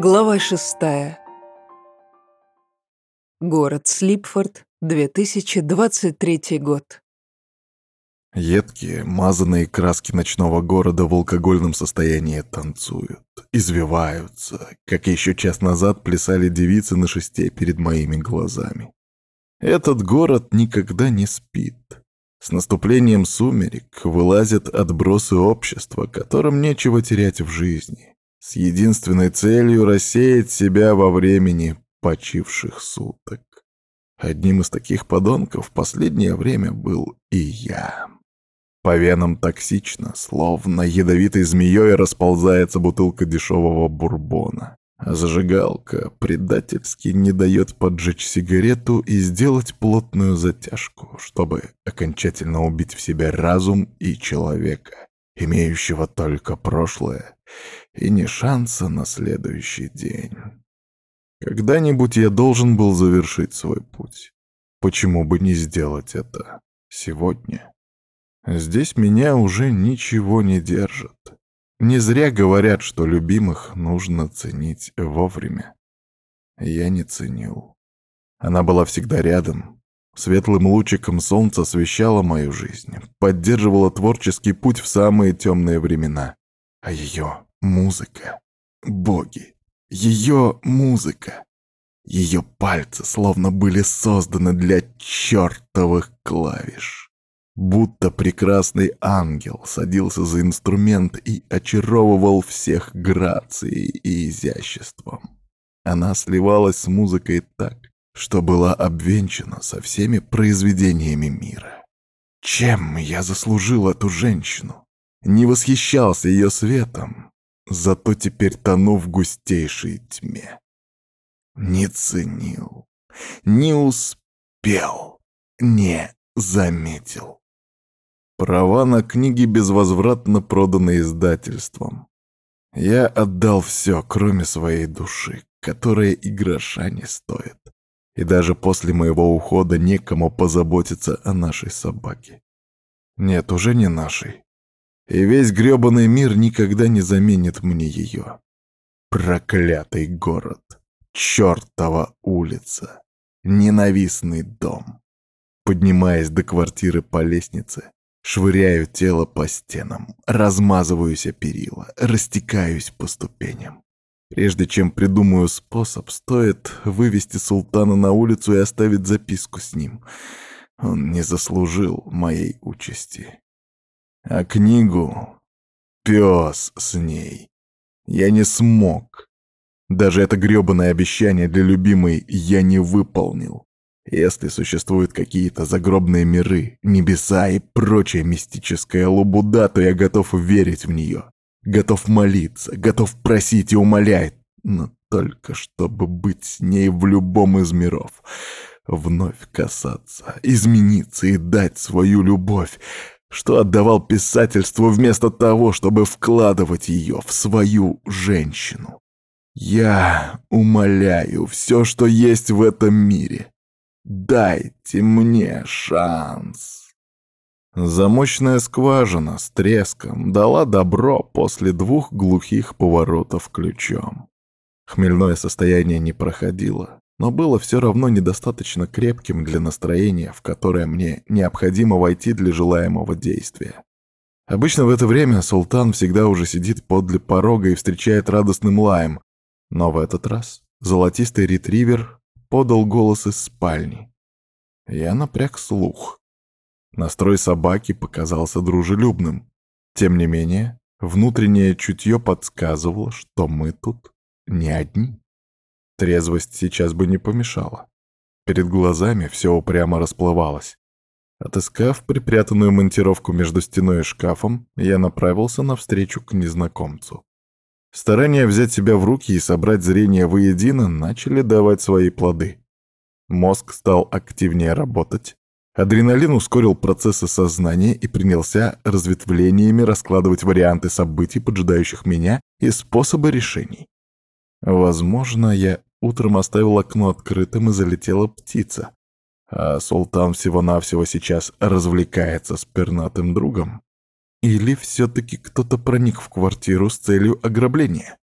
Глава шестая. Город Слипфорд, 2023 год. Едкие, мазанные краски ночного города в алкогольном состоянии танцуют, извиваются, как еще час назад плясали девицы на шесте перед моими глазами. Этот город никогда не спит. С наступлением сумерек вылазят отбросы общества, которым нечего терять в жизни, с единственной целью рассеять себя во времени почивших суток. Одним из таких подонков в последнее время был и я. По венам токсично, словно ядовитой змеей расползается бутылка дешевого бурбона. А зажигалка предательски не дает поджечь сигарету и сделать плотную затяжку, чтобы окончательно убить в себя разум и человека, имеющего только прошлое и не шанса на следующий день. Когда-нибудь я должен был завершить свой путь. Почему бы не сделать это сегодня? Здесь меня уже ничего не держит. Не зря говорят, что любимых нужно ценить вовремя. Я не ценил. Она была всегда рядом. Светлым лучиком солнца освещала мою жизнь, поддерживала творческий путь в самые темные времена. А ее музыка, боги, ее музыка, ее пальцы словно были созданы для чертовых клавиш. Будто прекрасный ангел садился за инструмент и очаровывал всех грацией и изяществом. Она сливалась с музыкой так, что была обвенчана со всеми произведениями мира. Чем я заслужил эту женщину? Не восхищался ее светом, зато теперь тону в густейшей тьме. Не ценил, не успел, не заметил. Права на книги безвозвратно проданы издательством. Я отдал все, кроме своей души, которая и гроша не стоит. И даже после моего ухода некому позаботиться о нашей собаке. Нет, уже не нашей. И весь грёбаный мир никогда не заменит мне ее. Проклятый город. Чёртова улица. Ненавистный дом. Поднимаясь до квартиры по лестнице, Швыряю тело по стенам, размазываюсь о перила, растекаюсь по ступеням. Прежде чем придумаю способ, стоит вывести султана на улицу и оставить записку с ним. Он не заслужил моей участи. А книгу — пес с ней. Я не смог. Даже это грёбаное обещание для любимой я не выполнил. Если существуют какие-то загробные миры, небеса и прочая мистическая лабуда, то я готов верить в нее. Готов молиться, готов просить и умолять, но только чтобы быть с ней в любом из миров. Вновь касаться, измениться и дать свою любовь, что отдавал писательству вместо того, чтобы вкладывать ее в свою женщину. Я умоляю все, что есть в этом мире. Дайте мне шанс. Замочная скважина с треском дала добро после двух глухих поворотов ключом. Хмельное состояние не проходило, но было все равно недостаточно крепким для настроения, в которое мне необходимо войти для желаемого действия. Обычно в это время султан всегда уже сидит подле порога и встречает радостным лаем, но в этот раз золотистый ретривер подал голос из спальни. Я напряг слух. Настрой собаки показался дружелюбным. Тем не менее, внутреннее чутье подсказывало, что мы тут не одни. Трезвость сейчас бы не помешала. Перед глазами все упрямо расплывалось. Отыскав припрятанную монтировку между стеной и шкафом, я направился навстречу к незнакомцу. Старания взять себя в руки и собрать зрение воедино начали давать свои плоды. Мозг стал активнее работать, адреналин ускорил процессы сознания и принялся разветвлениями раскладывать варианты событий, поджидающих меня, и способы решений. Возможно, я утром оставил окно открытым и залетела птица, а султан всего-навсего сейчас развлекается с пернатым другом. Или все-таки кто-то проник в квартиру с целью ограбления?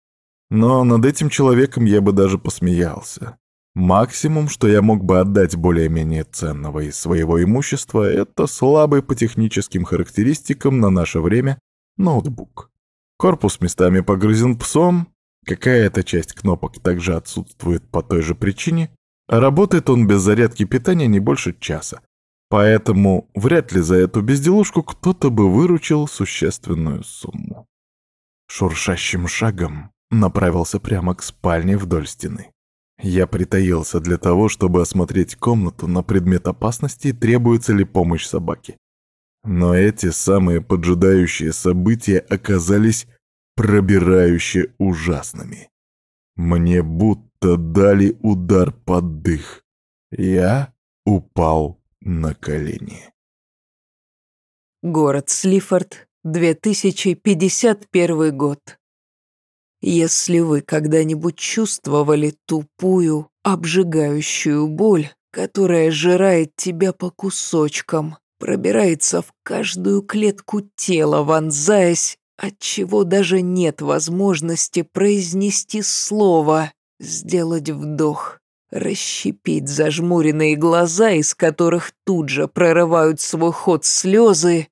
Но над этим человеком я бы даже посмеялся. Максимум, что я мог бы отдать более-менее ценного из своего имущества, это слабый по техническим характеристикам на наше время ноутбук. Корпус местами погрызен псом, какая-то часть кнопок также отсутствует по той же причине, а работает он без зарядки питания не больше часа. Поэтому вряд ли за эту безделушку кто-то бы выручил существенную сумму. Шуршащим шагом направился прямо к спальне вдоль стены. Я притаился для того, чтобы осмотреть комнату на предмет опасности и требуется ли помощь собаки. Но эти самые поджидающие события оказались пробирающе ужасными. Мне будто дали удар под дых. Я упал на колени. Город Слифорд, 2051 год. Если вы когда-нибудь чувствовали тупую, обжигающую боль, которая жирает тебя по кусочкам, пробирается в каждую клетку тела, вонзаясь, отчего даже нет возможности произнести слово, сделать вдох, расщепить зажмуренные глаза, из которых тут же прорывают свой ход слезы,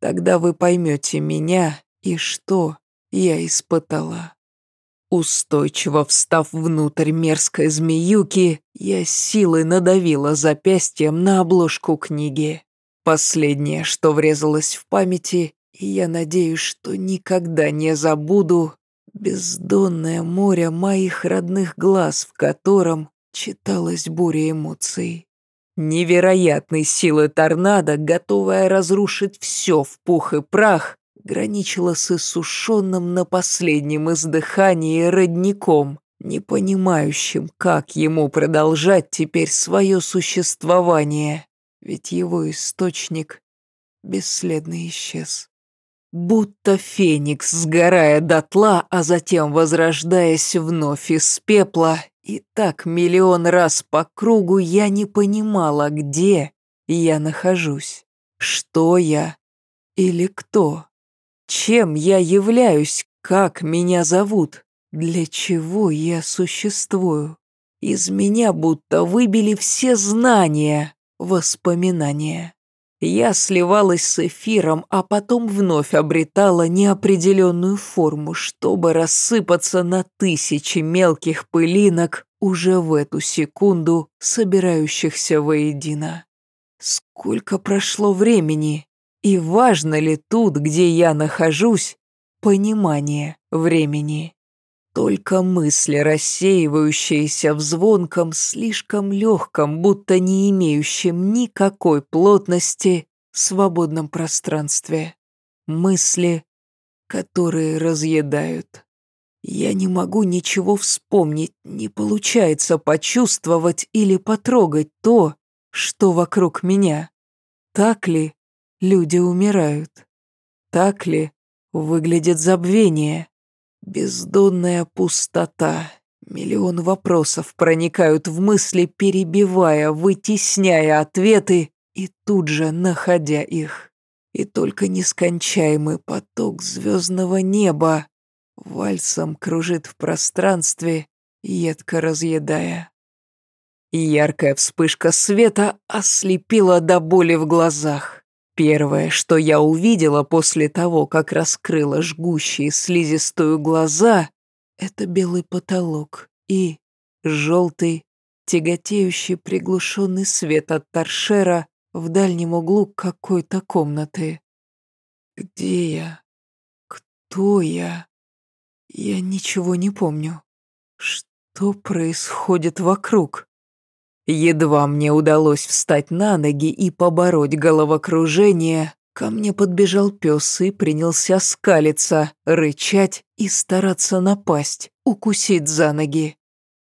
тогда вы поймете меня и что я испытала. Устойчиво встав внутрь мерзкой змеюки, я силой надавила запястьем на обложку книги. Последнее, что врезалось в памяти, и я надеюсь, что никогда не забуду бездонное море моих родных глаз, в котором читалась буря эмоций. Невероятной силы торнадо, готовая разрушить все в пух и прах, граничила с иссушенным на последнем издыхании родником, не понимающим, как ему продолжать теперь свое существование, ведь его источник бесследно исчез. Будто феникс, сгорая дотла, а затем возрождаясь вновь из пепла, и так миллион раз по кругу я не понимала, где я нахожусь, что я или кто. Чем я являюсь, как меня зовут, для чего я существую? Из меня будто выбили все знания, воспоминания. Я сливалась с эфиром, а потом вновь обретала неопределенную форму, чтобы рассыпаться на тысячи мелких пылинок уже в эту секунду, собирающихся воедино. Сколько прошло времени? И важно ли тут, где я нахожусь, понимание времени? Только мысли, рассеивающиеся в звонком, слишком легком, будто не имеющем никакой плотности, свободном пространстве. Мысли, которые разъедают. Я не могу ничего вспомнить, не получается почувствовать или потрогать то, что вокруг меня. Так ли Люди умирают. Так ли выглядит забвение? Бездонная пустота. Миллион вопросов проникают в мысли, перебивая, вытесняя ответы и тут же находя их. И только нескончаемый поток звездного неба вальсом кружит в пространстве, едко разъедая. Яркая вспышка света ослепила до боли в глазах. Первое, что я увидела после того, как раскрыла жгущие слизистую глаза, это белый потолок и желтый, тяготеющий приглушенный свет от торшера в дальнем углу какой-то комнаты. Где я? Кто я? Я ничего не помню. Что происходит вокруг? Едва мне удалось встать на ноги и побороть головокружение, ко мне подбежал пес и принялся скалиться, рычать и стараться напасть, укусить за ноги.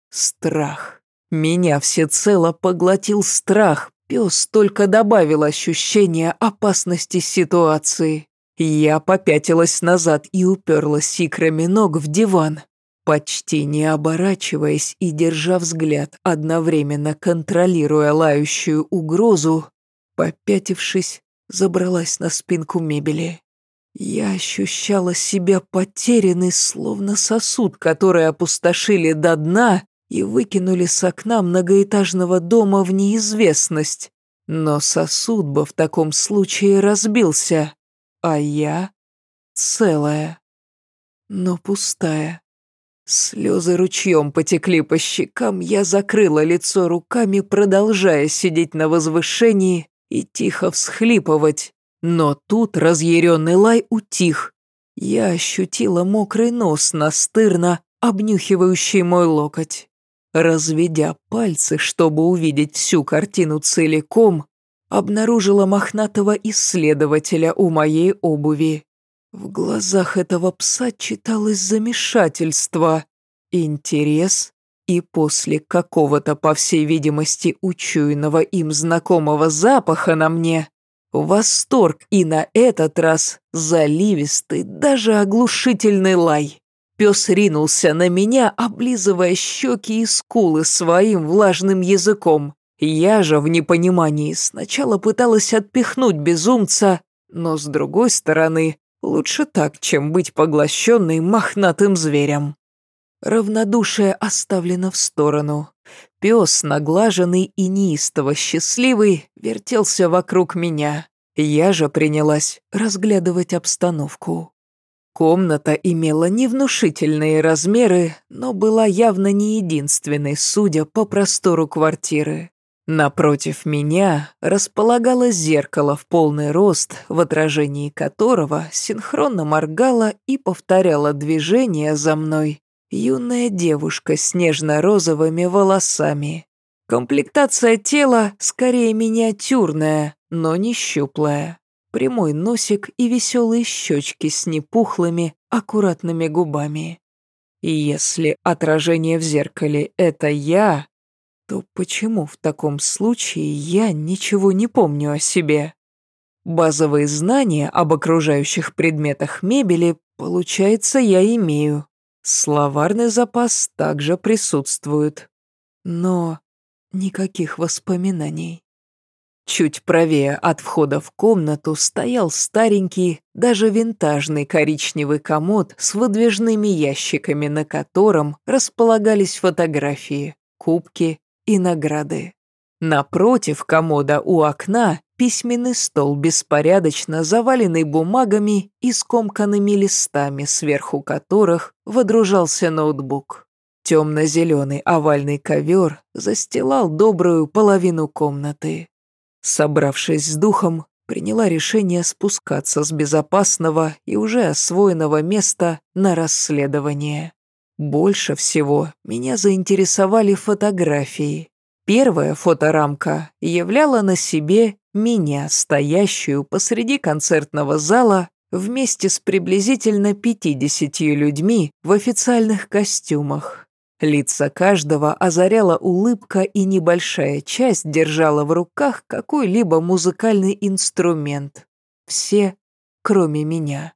Страх. Меня всецело поглотил страх, пес только добавил ощущение опасности ситуации. Я попятилась назад и уперлась икрами ног в диван. Почти не оборачиваясь и держа взгляд, одновременно контролируя лающую угрозу, попятившись, забралась на спинку мебели. Я ощущала себя потерянной, словно сосуд, который опустошили до дна и выкинули с окна многоэтажного дома в неизвестность. Но сосуд бы в таком случае разбился, а я целая, но пустая. Слезы ручьем потекли по щекам, я закрыла лицо руками, продолжая сидеть на возвышении и тихо всхлипывать. Но тут разъяренный лай утих. Я ощутила мокрый нос настырно, обнюхивающий мой локоть. Разведя пальцы, чтобы увидеть всю картину целиком, обнаружила мохнатого исследователя у моей обуви. В глазах этого пса читалось замешательство, интерес и после какого-то, по всей видимости, учуянного им знакомого запаха на мне, восторг и на этот раз заливистый, даже оглушительный лай. Пес ринулся на меня, облизывая щеки и скулы своим влажным языком. Я же в непонимании сначала пыталась отпихнуть безумца, но с другой стороны, лучше так, чем быть поглощенной мохнатым зверем. Равнодушие оставлено в сторону. Пес, наглаженный и неистово счастливый, вертелся вокруг меня. Я же принялась разглядывать обстановку. Комната имела невнушительные размеры, но была явно не единственной, судя по простору квартиры. Напротив меня располагалось зеркало в полный рост, в отражении которого синхронно моргала и повторяла движения за мной юная девушка с нежно-розовыми волосами. Комплектация тела скорее миниатюрная, но не щуплая прямой носик и веселые щечки с непухлыми, аккуратными губами. Если отражение в зеркале — это я, то почему в таком случае я ничего не помню о себе? Базовые знания об окружающих предметах мебели, получается, я имею. Словарный запас также присутствует. Но никаких воспоминаний. Чуть правее от входа в комнату стоял старенький, даже винтажный коричневый комод с выдвижными ящиками, на котором располагались фотографии, кубки и награды. Напротив комода у окна письменный стол, беспорядочно заваленный бумагами и скомканными листами, сверху которых водружался ноутбук. Темно-зеленый овальный ковер застилал добрую половину комнаты. Собравшись с духом, приняла решение спускаться с безопасного и уже освоенного места на расследование. Больше всего меня заинтересовали фотографии. Первая фоторамка являла на себе меня, стоящую посреди концертного зала вместе с приблизительно 50 людьми в официальных костюмах. Лица каждого озаряла улыбка, и небольшая часть держала в руках какой-либо музыкальный инструмент. Все, кроме меня.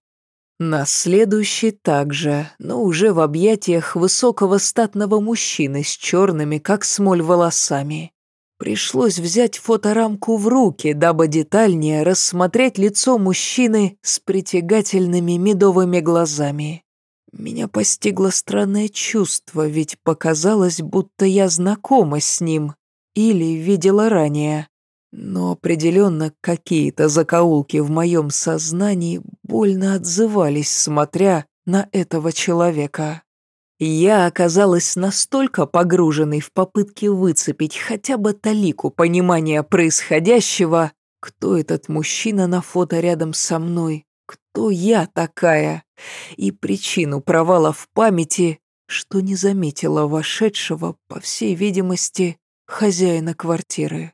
На следующий также, но уже в объятиях высокого статного мужчины с черными, как смоль, волосами. Пришлось взять фоторамку в руки, дабы детальнее рассмотреть лицо мужчины с притягательными медовыми глазами. Меня постигло странное чувство, ведь показалось, будто я знакома с ним или видела ранее. Но определенно какие-то закоулки в моем сознании больно отзывались, смотря на этого человека. Я оказалась настолько погруженной в попытки выцепить хотя бы талику понимания происходящего, кто этот мужчина на фото рядом со мной, кто я такая, и причину провала в памяти, что не заметила вошедшего, по всей видимости, хозяина квартиры.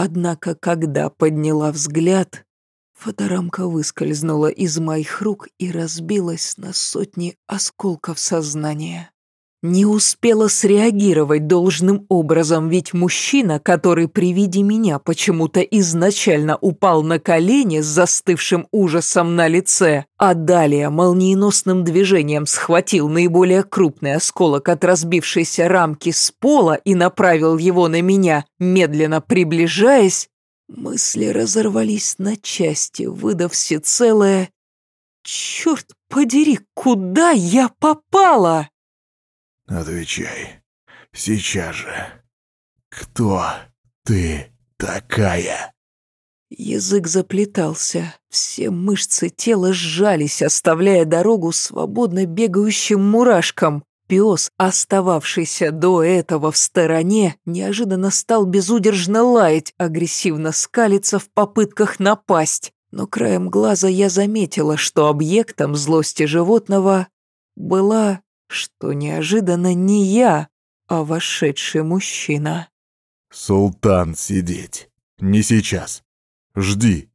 Однако, когда подняла взгляд, фоторамка выскользнула из моих рук и разбилась на сотни осколков сознания. Не успела среагировать должным образом, ведь мужчина, который при виде меня почему-то изначально упал на колени с застывшим ужасом на лице, а далее молниеносным движением схватил наиболее крупный осколок от разбившейся рамки с пола и направил его на меня, медленно приближаясь, мысли разорвались на части, выдав всецелое черт подери, куда я попала? Отвечай. Сейчас же. Кто ты такая? Язык заплетался, все мышцы тела сжались, оставляя дорогу свободно бегающим мурашкам. Пес, остававшийся до этого в стороне, неожиданно стал безудержно лаять, агрессивно скалиться в попытках напасть. Но краем глаза я заметила, что объектом злости животного была, что неожиданно не я, а вошедший мужчина. «Султан сидеть. Не сейчас. Жди».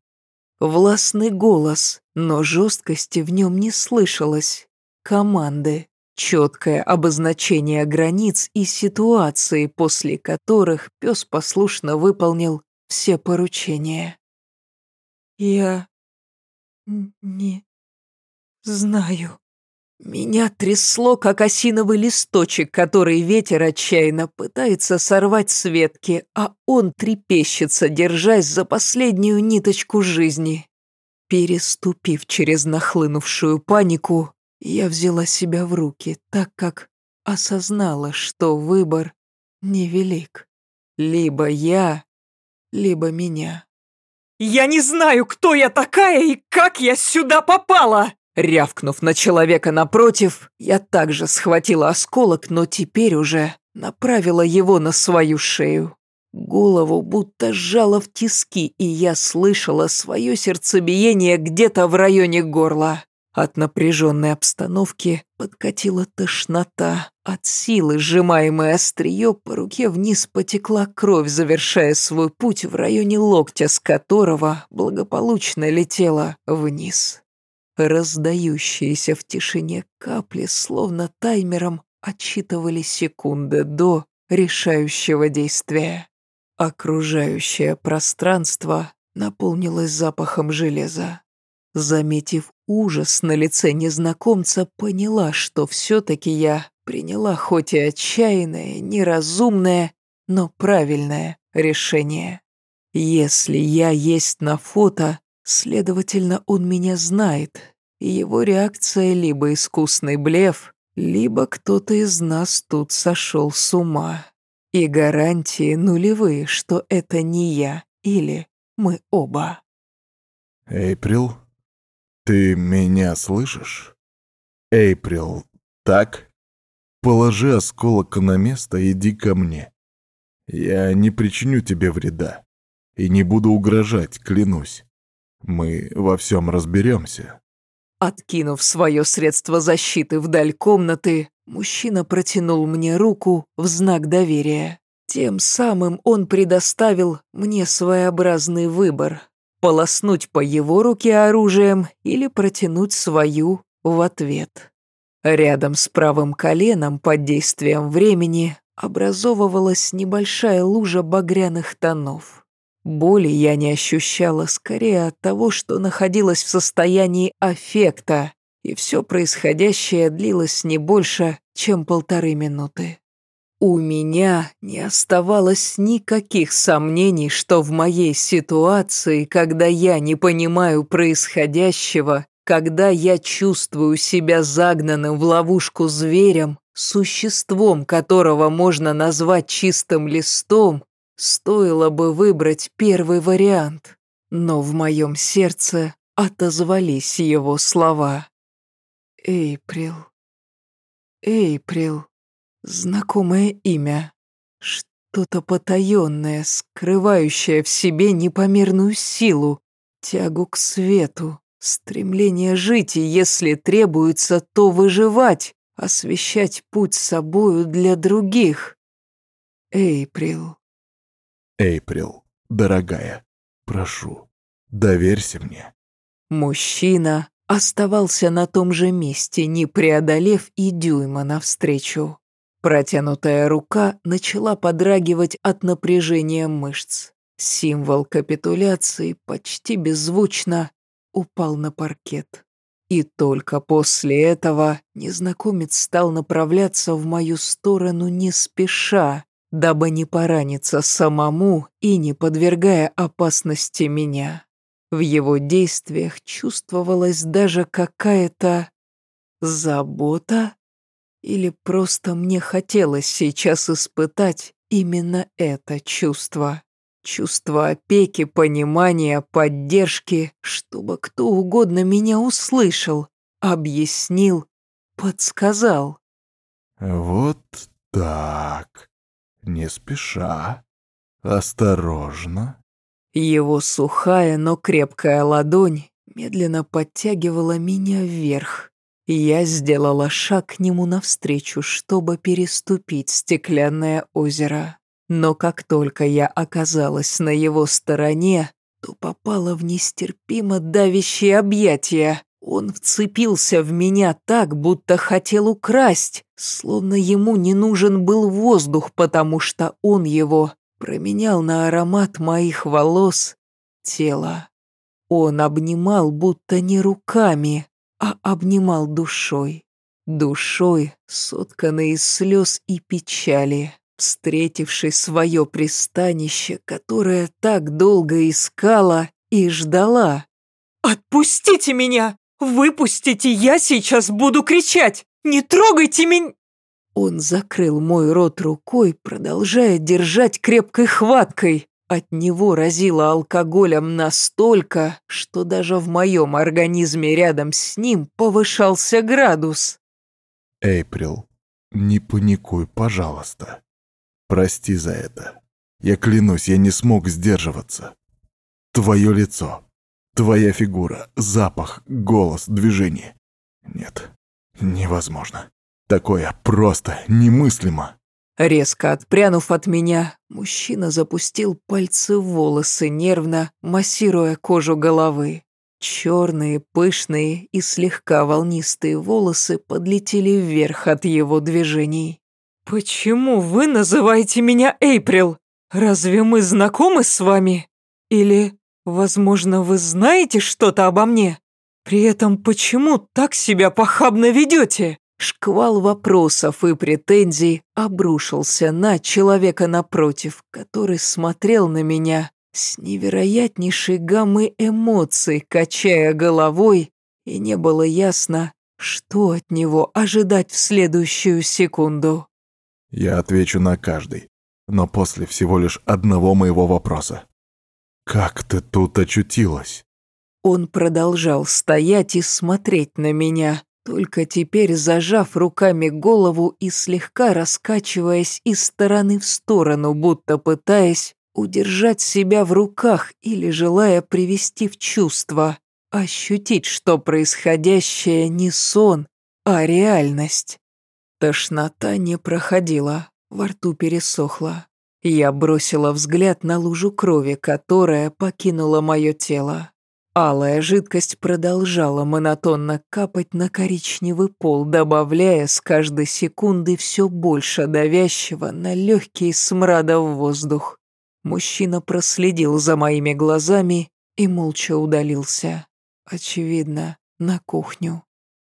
Властный голос, но жесткости в нем не слышалось. Команды, четкое обозначение границ и ситуации, после которых пес послушно выполнил все поручения. «Я не знаю». Меня трясло, как осиновый листочек, который ветер отчаянно пытается сорвать с ветки, а он трепещется, держась за последнюю ниточку жизни. Переступив через нахлынувшую панику, я взяла себя в руки, так как осознала, что выбор невелик. Либо я, либо меня. «Я не знаю, кто я такая и как я сюда попала!» Рявкнув на человека напротив, я также схватила осколок, но теперь уже направила его на свою шею. Голову будто сжало в тиски, и я слышала свое сердцебиение где-то в районе горла. От напряженной обстановки подкатила тошнота. От силы, сжимаемой острие, по руке вниз потекла кровь, завершая свой путь в районе локтя, с которого благополучно летела вниз. Раздающиеся в тишине капли, словно таймером, отсчитывали секунды до решающего действия. Окружающее пространство наполнилось запахом железа. Заметив ужас на лице незнакомца, поняла, что все-таки я приняла хоть и отчаянное, неразумное, но правильное решение. Если я есть на фото, Следовательно, он меня знает, его реакция либо искусный блеф, либо кто-то из нас тут сошел с ума. И гарантии нулевые, что это не я или мы оба. Эйприл, ты меня слышишь? Эйприл, так? Положи осколок на место иди ко мне. Я не причиню тебе вреда и не буду угрожать, клянусь. Мы во всем разберемся. Откинув свое средство защиты вдаль комнаты, мужчина протянул мне руку в знак доверия. Тем самым он предоставил мне своеобразный выбор – полоснуть по его руке оружием или протянуть свою в ответ. Рядом с правым коленом под действием времени образовывалась небольшая лужа багряных тонов. Боли я не ощущала скорее от того, что находилась в состоянии аффекта, и все происходящее длилось не больше, чем полторы минуты. У меня не оставалось никаких сомнений, что в моей ситуации, когда я не понимаю происходящего, когда я чувствую себя загнанным в ловушку зверем, существом которого можно назвать чистым листом, Стоило бы выбрать первый вариант, но в моем сердце отозвались его слова. Эйприл. Эйприл. Знакомое имя. Что-то потаенное, скрывающее в себе непомерную силу, тягу к свету, стремление жить и, если требуется, то выживать, освещать путь собою для других. Эйприл. Эйприл, дорогая, прошу, доверься мне». Мужчина оставался на том же месте, не преодолев и дюйма навстречу. Протянутая рука начала подрагивать от напряжения мышц. Символ капитуляции почти беззвучно упал на паркет. И только после этого незнакомец стал направляться в мою сторону не спеша, дабы не пораниться самому и не подвергая опасности меня. В его действиях чувствовалась даже какая-то забота? Или просто мне хотелось сейчас испытать именно это чувство? Чувство опеки, понимания, поддержки, чтобы кто угодно меня услышал, объяснил, подсказал. Вот так. Не спеша. Осторожно. Его сухая, но крепкая ладонь медленно подтягивала меня вверх. Я сделала шаг к нему навстречу, чтобы переступить стеклянное озеро. Но как только я оказалась на его стороне, то попала в нестерпимо давящие объятия. Он вцепился в меня так, будто хотел украсть, словно ему не нужен был воздух, потому что он его променял на аромат моих волос, тела. Он обнимал будто не руками, а обнимал душой. Душой, сотканной из слез и печали встретивший свое пристанище, которое так долго искала и ждала. «Отпустите меня! Выпустите, я сейчас буду кричать! Не трогайте меня!» Он закрыл мой рот рукой, продолжая держать крепкой хваткой. От него разило алкоголем настолько, что даже в моем организме рядом с ним повышался градус. «Эйприл, не паникуй, пожалуйста. Прости за это. Я клянусь, я не смог сдерживаться. Твое лицо, твоя фигура, запах, голос, движение. Нет, невозможно. Такое просто немыслимо. Резко отпрянув от меня, мужчина запустил пальцы в волосы, нервно массируя кожу головы. Черные, пышные и слегка волнистые волосы подлетели вверх от его движений. «Почему вы называете меня Эйприл? Разве мы знакомы с вами? Или, возможно, вы знаете что-то обо мне? При этом почему так себя похабно ведете?» Шквал вопросов и претензий обрушился на человека напротив, который смотрел на меня с невероятнейшей гаммой эмоций, качая головой, и не было ясно, что от него ожидать в следующую секунду. Я отвечу на каждый, но после всего лишь одного моего вопроса. «Как ты тут очутилась?» Он продолжал стоять и смотреть на меня, только теперь зажав руками голову и слегка раскачиваясь из стороны в сторону, будто пытаясь удержать себя в руках или желая привести в чувство, ощутить, что происходящее не сон, а реальность. Тошнота не проходила, во рту пересохла. Я бросила взгляд на лужу крови, которая покинула мое тело. Алая жидкость продолжала монотонно капать на коричневый пол, добавляя с каждой секунды все больше давящего на легкий смрада в воздух. Мужчина проследил за моими глазами и молча удалился. Очевидно, на кухню.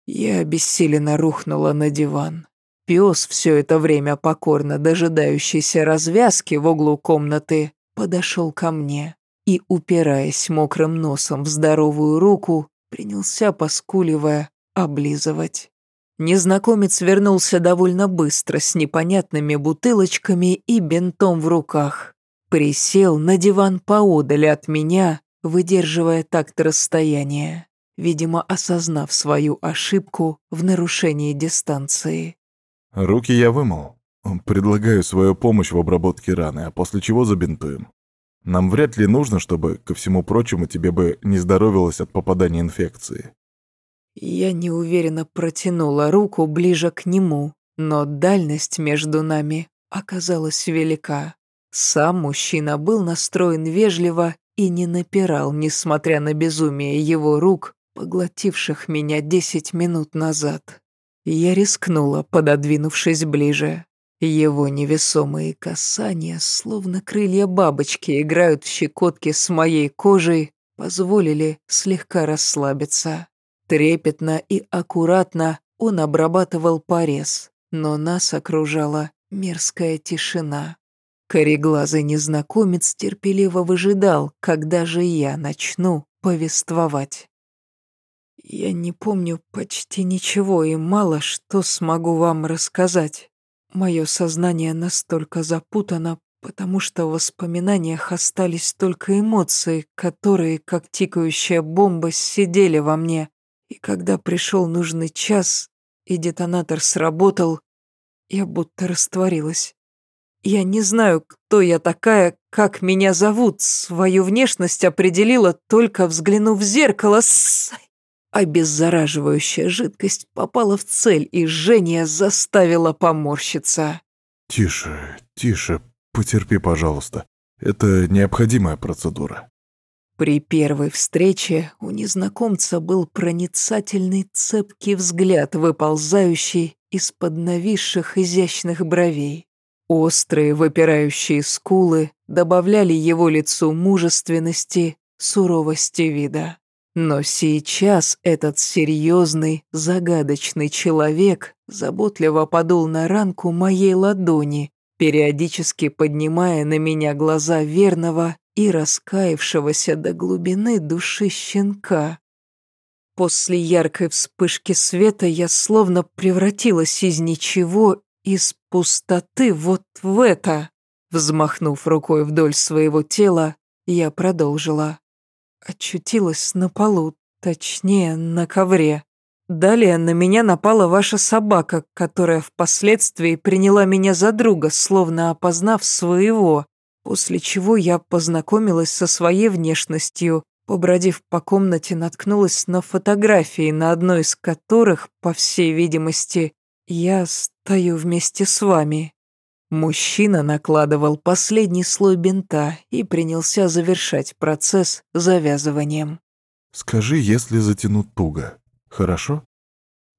Я обессиленно рухнула на диван. Пес, все это время покорно дожидающийся развязки в углу комнаты, подошел ко мне и, упираясь мокрым носом в здоровую руку, принялся, поскуливая, облизывать. Незнакомец вернулся довольно быстро с непонятными бутылочками и бинтом в руках. Присел на диван поодаль от меня, выдерживая такт расстояния, видимо, осознав свою ошибку в нарушении дистанции. Руки я вымыл. Предлагаю свою помощь в обработке раны, а после чего забинтуем. Нам вряд ли нужно, чтобы, ко всему прочему, тебе бы не здоровилось от попадания инфекции. Я неуверенно протянула руку ближе к нему, но дальность между нами оказалась велика. Сам мужчина был настроен вежливо и не напирал, несмотря на безумие его рук, поглотивших меня десять минут назад. Я рискнула, пододвинувшись ближе. Его невесомые касания, словно крылья бабочки, играют в щекотке с моей кожей, позволили слегка расслабиться. Трепетно и аккуратно он обрабатывал порез, но нас окружала мерзкая тишина. Кореглазый незнакомец терпеливо выжидал, когда же я начну повествовать. Я не помню почти ничего и мало что смогу вам рассказать. Мое сознание настолько запутано, потому что в воспоминаниях остались только эмоции, которые, как тикающая бомба, сидели во мне. И когда пришел нужный час, и детонатор сработал, я будто растворилась. Я не знаю, кто я такая, как меня зовут. Свою внешность определила, только взглянув в зеркало. С... Обеззараживающая жидкость попала в цель, и жжение заставило поморщиться. «Тише, тише, потерпи, пожалуйста. Это необходимая процедура». При первой встрече у незнакомца был проницательный цепкий взгляд, выползающий из-под нависших изящных бровей. Острые выпирающие скулы добавляли его лицу мужественности, суровости вида. Но сейчас этот серьезный, загадочный человек заботливо подул на ранку моей ладони, периодически поднимая на меня глаза верного и раскаявшегося до глубины души щенка. После яркой вспышки света я словно превратилась из ничего, из пустоты вот в это. Взмахнув рукой вдоль своего тела, я продолжила очутилась на полу, точнее, на ковре. Далее на меня напала ваша собака, которая впоследствии приняла меня за друга, словно опознав своего, после чего я познакомилась со своей внешностью, побродив по комнате, наткнулась на фотографии, на одной из которых, по всей видимости, я стою вместе с вами. Мужчина накладывал последний слой бинта и принялся завершать процесс завязыванием. «Скажи, если затянуть туго, хорошо?»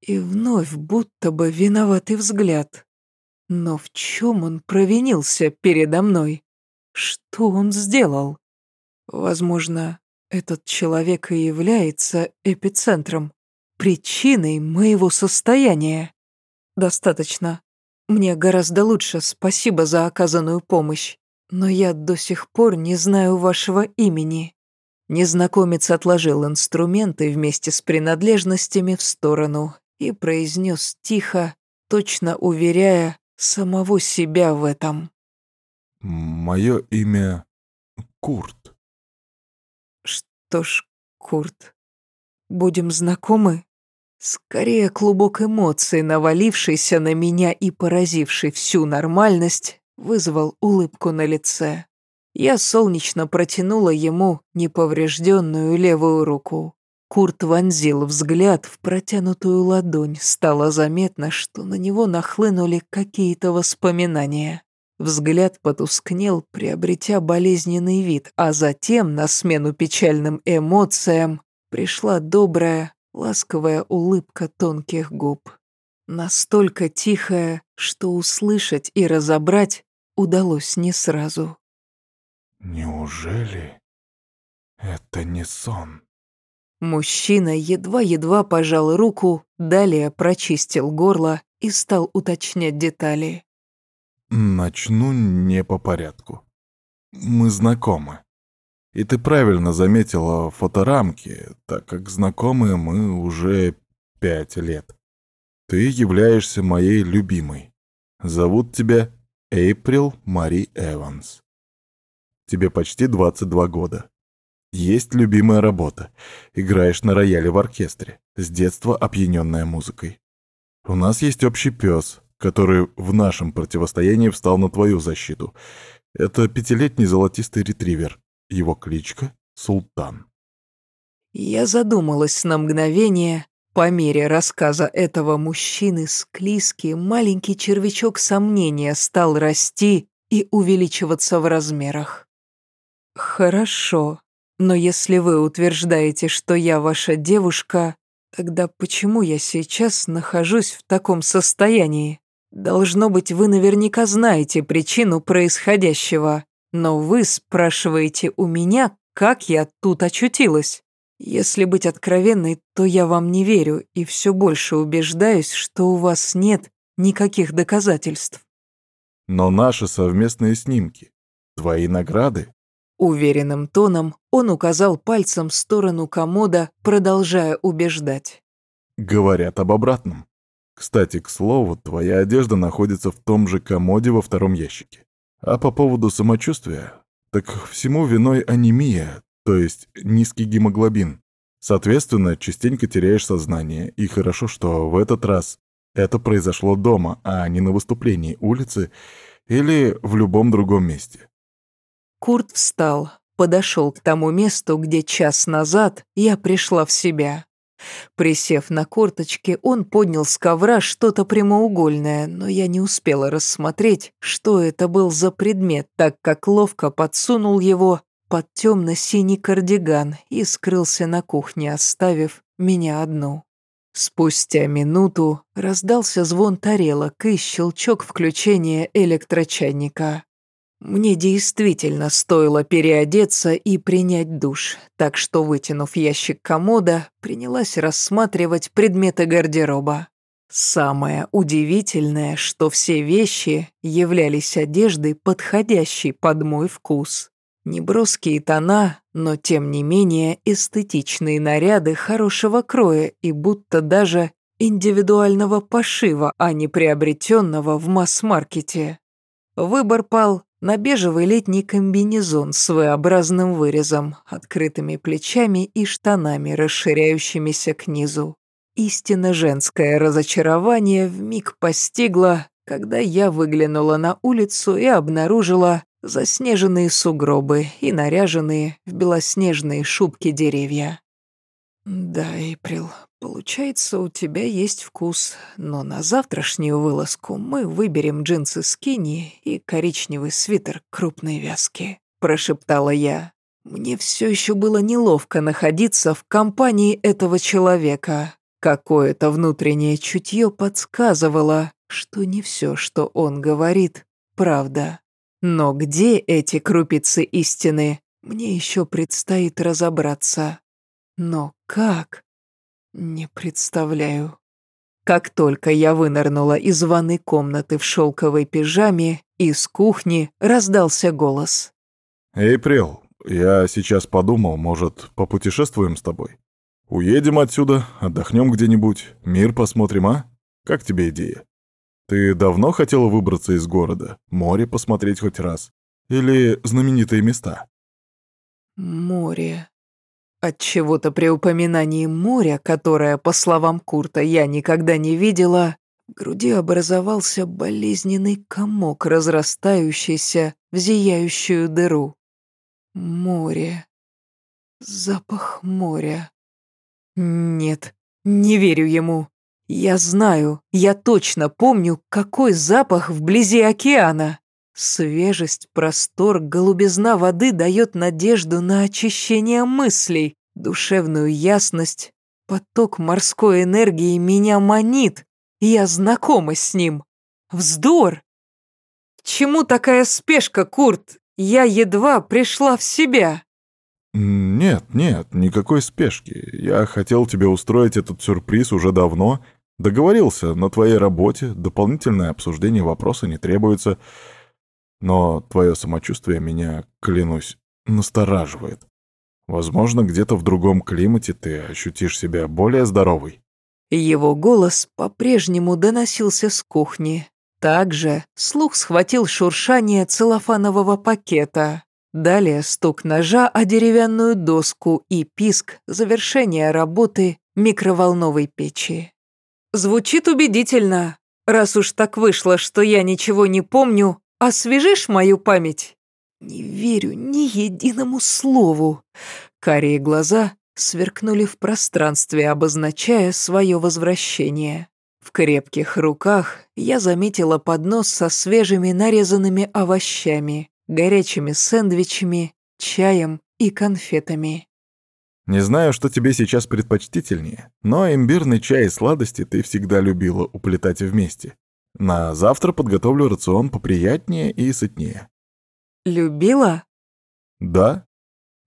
И вновь будто бы виноватый взгляд. Но в чем он провинился передо мной? Что он сделал? Возможно, этот человек и является эпицентром, причиной моего состояния. Достаточно. Мне гораздо лучше, спасибо за оказанную помощь. Но я до сих пор не знаю вашего имени». Незнакомец отложил инструменты вместе с принадлежностями в сторону и произнес тихо, точно уверяя самого себя в этом. «Мое имя Курт». «Что ж, Курт, будем знакомы?» Скорее клубок эмоций, навалившийся на меня и поразивший всю нормальность, вызвал улыбку на лице. Я солнечно протянула ему неповрежденную левую руку. Курт вонзил взгляд в протянутую ладонь. Стало заметно, что на него нахлынули какие-то воспоминания. Взгляд потускнел, приобретя болезненный вид, а затем на смену печальным эмоциям пришла добрая, ласковая улыбка тонких губ. Настолько тихая, что услышать и разобрать удалось не сразу. «Неужели это не сон?» Мужчина едва-едва пожал руку, далее прочистил горло и стал уточнять детали. «Начну не по порядку. Мы знакомы. И ты правильно заметила фоторамки, так как знакомы мы уже пять лет. Ты являешься моей любимой. Зовут тебя Эйприл Мари Эванс. Тебе почти 22 года. Есть любимая работа. Играешь на рояле в оркестре, с детства опьяненная музыкой. У нас есть общий пес, который в нашем противостоянии встал на твою защиту. Это пятилетний золотистый ретривер, его кличка — Султан. Я задумалась на мгновение. По мере рассказа этого мужчины склизкий маленький червячок сомнения стал расти и увеличиваться в размерах. «Хорошо, но если вы утверждаете, что я ваша девушка, тогда почему я сейчас нахожусь в таком состоянии? Должно быть, вы наверняка знаете причину происходящего. Но вы спрашиваете у меня, как я тут очутилась. Если быть откровенной, то я вам не верю и все больше убеждаюсь, что у вас нет никаких доказательств. но наши совместные снимки. Твои награды. Уверенным тоном он указал пальцем в сторону комода, продолжая убеждать. Говорят об обратном. Кстати, к слову, твоя одежда находится в том же комоде во втором ящике. А по поводу самочувствия, так всему виной анемия, то есть низкий гемоглобин. Соответственно, частенько теряешь сознание, и хорошо, что в этот раз это произошло дома, а не на выступлении улицы или в любом другом месте. Курт встал, подошел к тому месту, где час назад я пришла в себя. Присев на корточки, он поднял с ковра что-то прямоугольное, но я не успела рассмотреть, что это был за предмет, так как ловко подсунул его под темно-синий кардиган и скрылся на кухне, оставив меня одну. Спустя минуту раздался звон тарелок и щелчок включения электрочайника. Мне действительно стоило переодеться и принять душ, так что, вытянув ящик комода, принялась рассматривать предметы гардероба. Самое удивительное, что все вещи являлись одеждой, подходящей под мой вкус. Неброские тона, но тем не менее эстетичные наряды хорошего кроя и будто даже индивидуального пошива, а не приобретенного в масс-маркете. Выбор пал на бежевый летний комбинезон с своеобразным вырезом, открытыми плечами и штанами, расширяющимися к низу. Истинно женское разочарование вмиг постигло, когда я выглянула на улицу и обнаружила заснеженные сугробы и наряженные в белоснежные шубки деревья. «Да, Эйприл, получается, у тебя есть вкус, но на завтрашнюю вылазку мы выберем джинсы скини и коричневый свитер крупной вязки», — прошептала я. Мне все еще было неловко находиться в компании этого человека. Какое-то внутреннее чутье подсказывало, что не все, что он говорит, правда. Но где эти крупицы истины, мне еще предстоит разобраться. Но как? Не представляю. Как только я вынырнула из ванной комнаты в шелковой пижаме, из кухни раздался голос. «Эйприл, я сейчас подумал, может, попутешествуем с тобой? Уедем отсюда, отдохнем где-нибудь, мир посмотрим, а? Как тебе идея? Ты давно хотела выбраться из города, море посмотреть хоть раз? Или знаменитые места?» «Море», от чего-то при упоминании моря, которое, по словам Курта, я никогда не видела, в груди образовался болезненный комок, разрастающийся в зияющую дыру. Море. Запах моря. Нет, не верю ему. Я знаю, я точно помню, какой запах вблизи океана. Свежесть, простор, голубизна воды дает надежду на очищение мыслей, душевную ясность. Поток морской энергии меня манит. Я знакома с ним. Вздор! чему такая спешка, Курт? Я едва пришла в себя. Нет, нет, никакой спешки. Я хотел тебе устроить этот сюрприз уже давно. Договорился, на твоей работе дополнительное обсуждение вопроса не требуется. Но твое самочувствие меня, клянусь, настораживает. Возможно, где-то в другом климате ты ощутишь себя более здоровой. Его голос по-прежнему доносился с кухни. Также слух схватил шуршание целлофанового пакета. Далее стук ножа о деревянную доску и писк завершения работы микроволновой печи. Звучит убедительно. Раз уж так вышло, что я ничего не помню, Освежишь мою память?» «Не верю ни единому слову». Карие глаза сверкнули в пространстве, обозначая свое возвращение. В крепких руках я заметила поднос со свежими нарезанными овощами, горячими сэндвичами, чаем и конфетами. «Не знаю, что тебе сейчас предпочтительнее, но имбирный чай и сладости ты всегда любила уплетать вместе. На завтра подготовлю рацион поприятнее и сытнее. Любила? Да.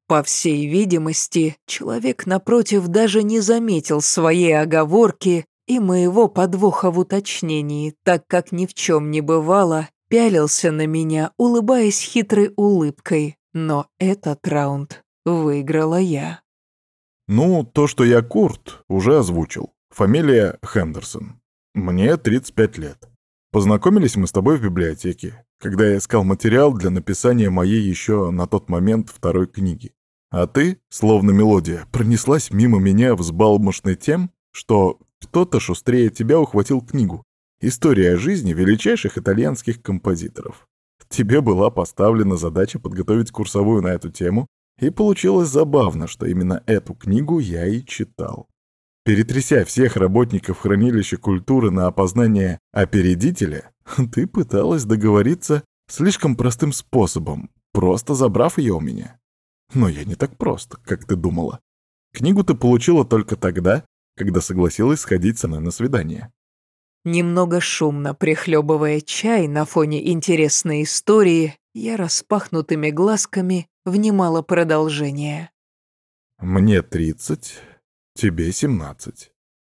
По всей видимости, человек напротив даже не заметил своей оговорки и моего подвоха в уточнении, так как ни в чем не бывало пялился на меня, улыбаясь хитрой улыбкой, но этот раунд выиграла я. Ну, то, что я Курт, уже озвучил. Фамилия Хендерсон. Мне 35 лет. Познакомились мы с тобой в библиотеке, когда я искал материал для написания моей еще на тот момент второй книги. А ты, словно мелодия, пронеслась мимо меня взбалмошной тем, что кто-то шустрее тебя ухватил книгу «История жизни величайших итальянских композиторов». Тебе была поставлена задача подготовить курсовую на эту тему, и получилось забавно, что именно эту книгу я и читал. Перетряся всех работников хранилища культуры на опознание опередителя, ты пыталась договориться слишком простым способом, просто забрав ее у меня. Но я не так прост, как ты думала. Книгу ты получила только тогда, когда согласилась сходить со мной на свидание. Немного шумно прихлебывая чай на фоне интересной истории, я распахнутыми глазками внимала продолжение. «Мне тридцать, тебе семнадцать.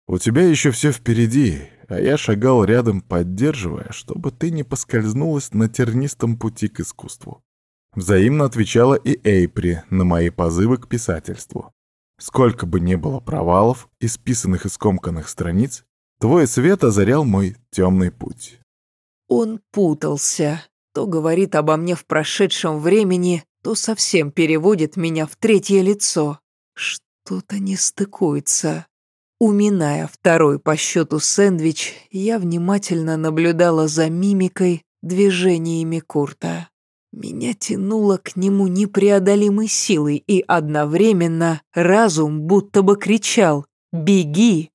У тебя еще все впереди, а я шагал рядом, поддерживая, чтобы ты не поскользнулась на тернистом пути к искусству». Взаимно отвечала и Эйпри на мои позывы к писательству. Сколько бы ни было провалов, исписанных и скомканных страниц, твой свет озарял мой темный путь. Он путался, то говорит обо мне в прошедшем времени, то совсем переводит меня в третье лицо. Что-то не стыкуется. Уминая второй по счету сэндвич, я внимательно наблюдала за мимикой, движениями Курта. Меня тянуло к нему непреодолимой силой, и одновременно разум будто бы кричал «Беги!».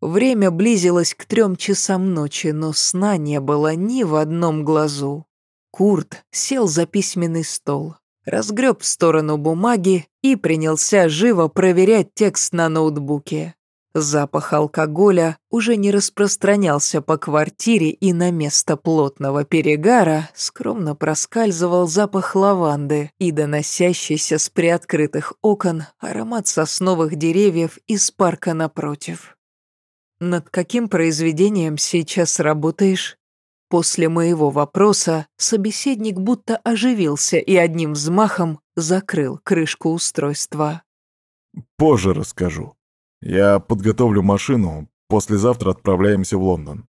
Время близилось к трем часам ночи, но сна не было ни в одном глазу. Курт сел за письменный стол, разгреб в сторону бумаги и принялся живо проверять текст на ноутбуке. Запах алкоголя уже не распространялся по квартире, и на место плотного перегара скромно проскальзывал запах лаванды и доносящийся с приоткрытых окон аромат сосновых деревьев из парка напротив. «Над каким произведением сейчас работаешь?» После моего вопроса собеседник будто оживился и одним взмахом закрыл крышку устройства. «Позже расскажу. Я подготовлю машину, послезавтра отправляемся в Лондон.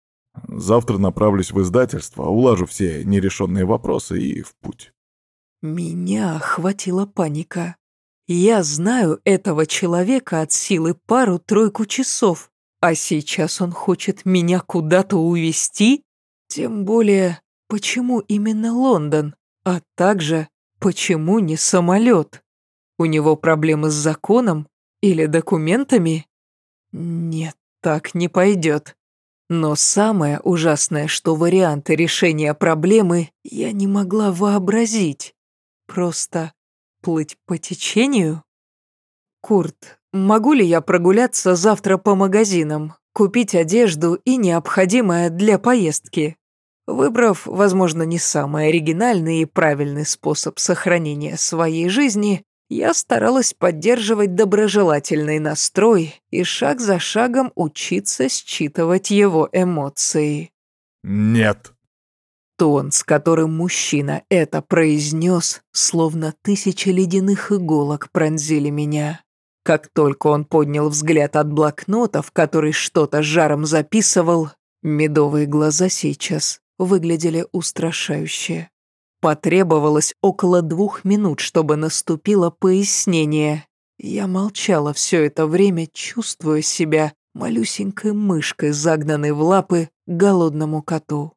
Завтра направлюсь в издательство, улажу все нерешенные вопросы и в путь». Меня охватила паника. Я знаю этого человека от силы пару-тройку часов. А сейчас он хочет меня куда-то увезти? Тем более, почему именно Лондон? А также, почему не самолет? У него проблемы с законом или документами? Нет, так не пойдет. Но самое ужасное, что варианты решения проблемы я не могла вообразить. Просто плыть по течению? Курт, Могу ли я прогуляться завтра по магазинам, купить одежду и необходимое для поездки? Выбрав, возможно, не самый оригинальный и правильный способ сохранения своей жизни, я старалась поддерживать доброжелательный настрой и шаг за шагом учиться считывать его эмоции. «Нет». Тон, с которым мужчина это произнес, словно тысяча ледяных иголок пронзили меня. Как только он поднял взгляд от блокнота, в который что-то жаром записывал, медовые глаза сейчас выглядели устрашающе. Потребовалось около двух минут, чтобы наступило пояснение. Я молчала все это время, чувствуя себя малюсенькой мышкой, загнанной в лапы голодному коту.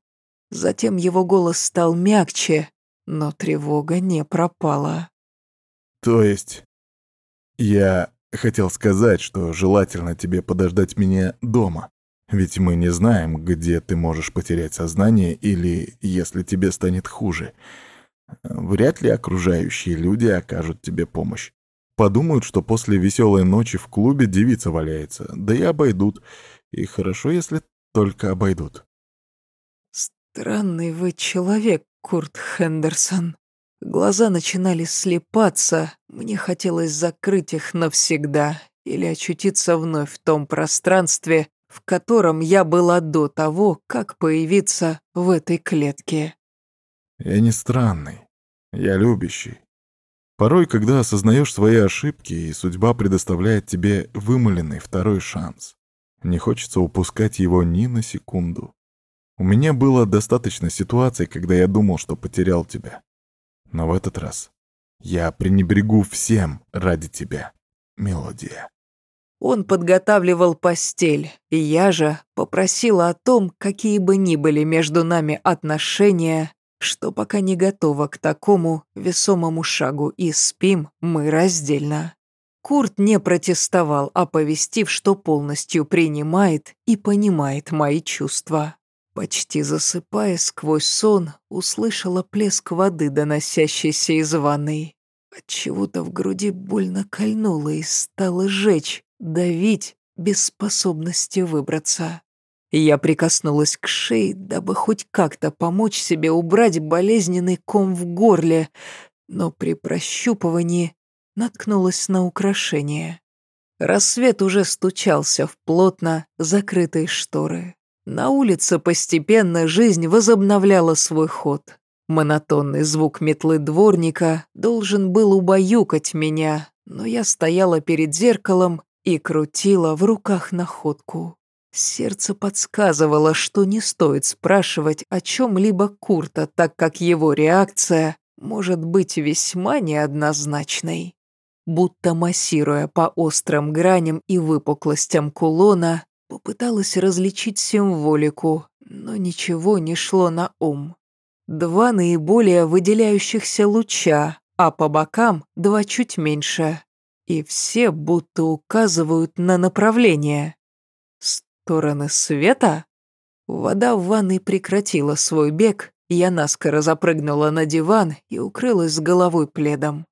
Затем его голос стал мягче, но тревога не пропала. «То есть я Хотел сказать, что желательно тебе подождать меня дома. Ведь мы не знаем, где ты можешь потерять сознание или если тебе станет хуже. Вряд ли окружающие люди окажут тебе помощь. Подумают, что после веселой ночи в клубе девица валяется, да и обойдут. И хорошо, если только обойдут. «Странный вы человек, Курт Хендерсон», Глаза начинали слепаться, мне хотелось закрыть их навсегда или очутиться вновь в том пространстве, в котором я была до того, как появиться в этой клетке. Я не странный, я любящий. Порой, когда осознаешь свои ошибки, и судьба предоставляет тебе вымыленный второй шанс, не хочется упускать его ни на секунду. У меня было достаточно ситуаций, когда я думал, что потерял тебя. Но в этот раз я пренебрегу всем ради тебя, мелодия. Он подготавливал постель, и я же попросила о том, какие бы ни были между нами отношения, что пока не готова к такому весомому шагу, и спим мы раздельно. Курт не протестовал, оповестив, что полностью принимает и понимает мои чувства. Почти засыпая сквозь сон, услышала плеск воды, доносящийся из ванной. Отчего-то в груди больно кольнуло и стало жечь, давить, без способности выбраться. Я прикоснулась к шее, дабы хоть как-то помочь себе убрать болезненный ком в горле, но при прощупывании наткнулась на украшение. Рассвет уже стучался в плотно закрытые шторы. На улице постепенно жизнь возобновляла свой ход. Монотонный звук метлы дворника должен был убаюкать меня, но я стояла перед зеркалом и крутила в руках находку. Сердце подсказывало, что не стоит спрашивать о чем-либо Курта, так как его реакция может быть весьма неоднозначной. Будто массируя по острым граням и выпуклостям кулона, Попыталась различить символику, но ничего не шло на ум. Два наиболее выделяющихся луча, а по бокам два чуть меньше. И все будто указывают на направление. Стороны света? Вода в ванной прекратила свой бег, я наскоро запрыгнула на диван и укрылась с головой пледом.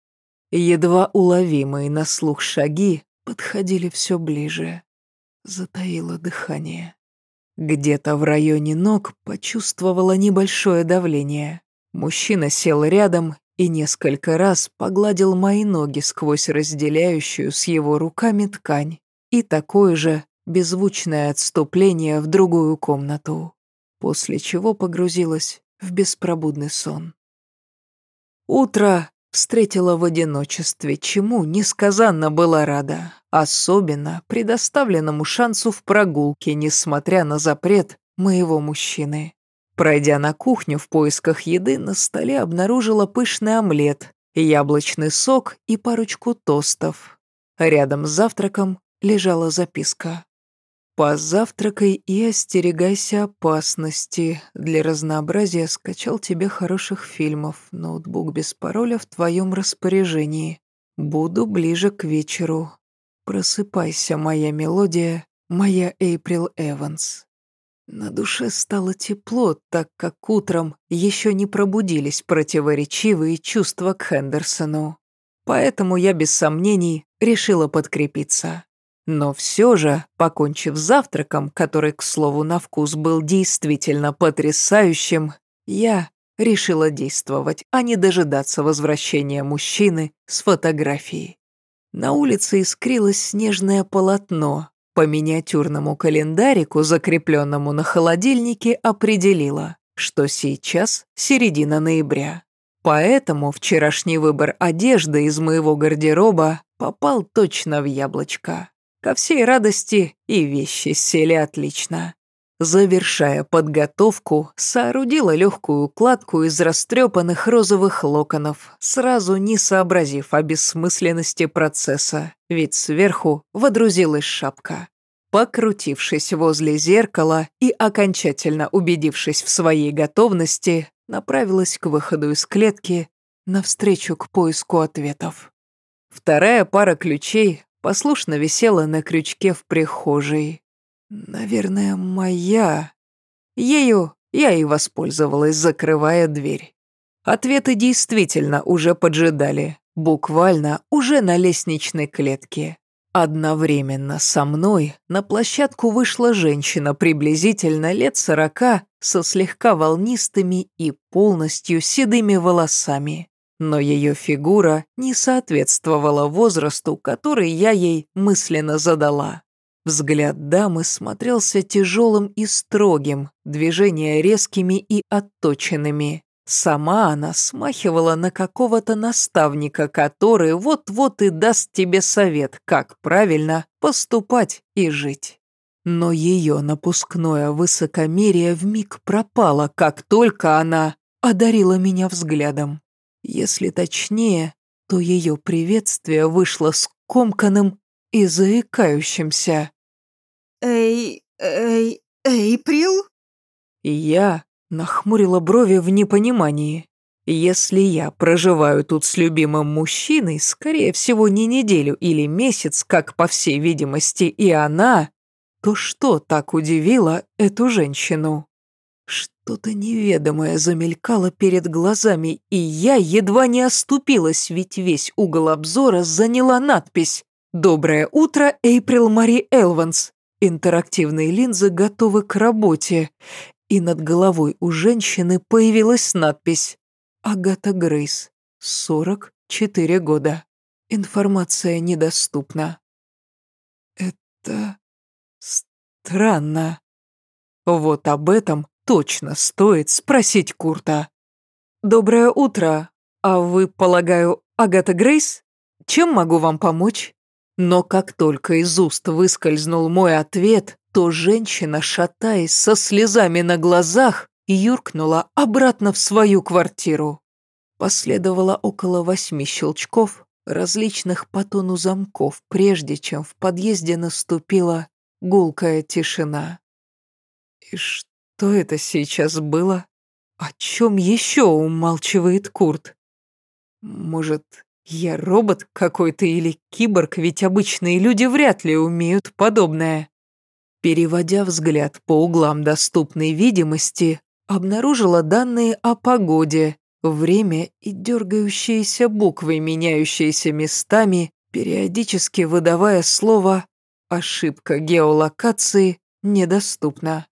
Едва уловимые на слух шаги подходили все ближе затаила дыхание. Где-то в районе ног почувствовала небольшое давление. Мужчина сел рядом и несколько раз погладил мои ноги сквозь разделяющую с его руками ткань и такое же беззвучное отступление в другую комнату, после чего погрузилась в беспробудный сон. Утро встретила в одиночестве, чему несказанно была рада, особенно предоставленному шансу в прогулке, несмотря на запрет моего мужчины. Пройдя на кухню в поисках еды, на столе обнаружила пышный омлет, яблочный сок и парочку тостов. Рядом с завтраком лежала записка. Позавтракай и остерегайся опасности. Для разнообразия скачал тебе хороших фильмов. Ноутбук без пароля в твоем распоряжении. Буду ближе к вечеру. Просыпайся, моя мелодия, моя Эйприл Эванс. На душе стало тепло, так как утром еще не пробудились противоречивые чувства к Хендерсону. Поэтому я без сомнений решила подкрепиться. Но все же, покончив завтраком, который, к слову, на вкус был действительно потрясающим, я решила действовать, а не дожидаться возвращения мужчины с фотографией. На улице искрилось снежное полотно. По миниатюрному календарику, закрепленному на холодильнике, определила, что сейчас середина ноября. Поэтому вчерашний выбор одежды из моего гардероба попал точно в яблочко. Ко всей радости и вещи сели отлично. Завершая подготовку, соорудила легкую укладку из растрепанных розовых локонов, сразу не сообразив о бессмысленности процесса, ведь сверху водрузилась шапка. Покрутившись возле зеркала и окончательно убедившись в своей готовности, направилась к выходу из клетки навстречу к поиску ответов. Вторая пара ключей послушно висела на крючке в прихожей. Наверное, моя. Ею я и воспользовалась, закрывая дверь. Ответы действительно уже поджидали, буквально уже на лестничной клетке. Одновременно со мной на площадку вышла женщина приблизительно лет сорока со слегка волнистыми и полностью седыми волосами но ее фигура не соответствовала возрасту, который я ей мысленно задала. Взгляд дамы смотрелся тяжелым и строгим, движения резкими и отточенными. Сама она смахивала на какого-то наставника, который вот-вот и даст тебе совет, как правильно поступать и жить. Но ее напускное высокомерие вмиг пропало, как только она одарила меня взглядом. Если точнее, то ее приветствие вышло скомканным и заикающимся. «Эй, эй, Эйприл?» Я нахмурила брови в непонимании. Если я проживаю тут с любимым мужчиной, скорее всего, не неделю или месяц, как по всей видимости и она, то что так удивило эту женщину? Что-то неведомое замелькало перед глазами, и я едва не оступилась, ведь весь угол обзора заняла надпись «Доброе утро, Эйприл Мари Элванс». Интерактивные линзы готовы к работе, и над головой у женщины появилась надпись «Агата Грейс, 44 года. Информация недоступна». Это странно. Вот об этом точно стоит спросить Курта. «Доброе утро. А вы, полагаю, Агата Грейс? Чем могу вам помочь?» Но как только из уст выскользнул мой ответ, то женщина, шатаясь со слезами на глазах, юркнула обратно в свою квартиру. Последовало около восьми щелчков, различных по тону замков, прежде чем в подъезде наступила гулкая тишина. И что это сейчас было? О чем еще умалчивает Курт? Может, я робот какой-то или киборг, ведь обычные люди вряд ли умеют подобное. Переводя взгляд по углам доступной видимости, обнаружила данные о погоде, время и дергающиеся буквы, меняющиеся местами, периодически выдавая слово «ошибка геолокации недоступна».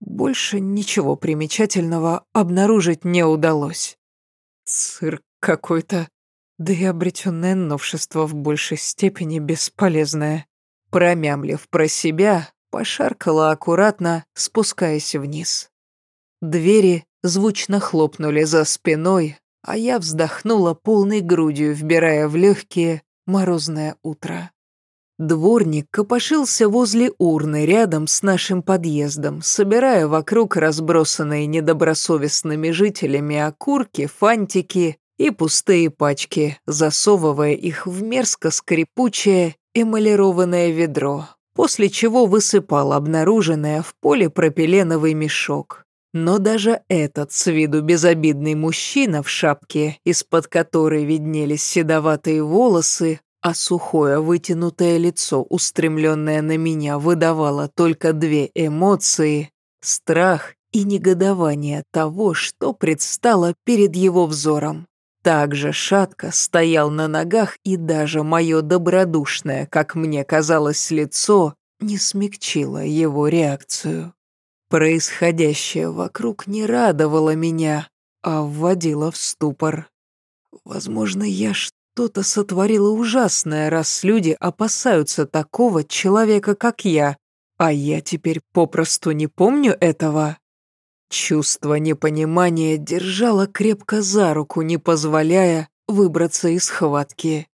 Больше ничего примечательного обнаружить не удалось. Цирк какой-то. Да и обретенное новшество в большей степени бесполезное. Промямлив про себя, пошаркала аккуратно, спускаясь вниз. Двери звучно хлопнули за спиной, а я вздохнула полной грудью, вбирая в легкие морозное утро. Дворник копошился возле урны рядом с нашим подъездом, собирая вокруг разбросанные недобросовестными жителями окурки, фантики и пустые пачки, засовывая их в мерзко скрипучее эмалированное ведро, после чего высыпал обнаруженное в поле пропиленовый мешок. Но даже этот с виду безобидный мужчина в шапке, из-под которой виднелись седоватые волосы, а сухое вытянутое лицо, устремленное на меня, выдавало только две эмоции – страх и негодование того, что предстало перед его взором также шатко стоял на ногах, и даже мое добродушное, как мне казалось, лицо не смягчило его реакцию. Происходящее вокруг не радовало меня, а вводило в ступор. Возможно, я что-то сотворила ужасное, раз люди опасаются такого человека, как я, а я теперь попросту не помню этого. Чувство непонимания держало крепко за руку, не позволяя выбраться из схватки.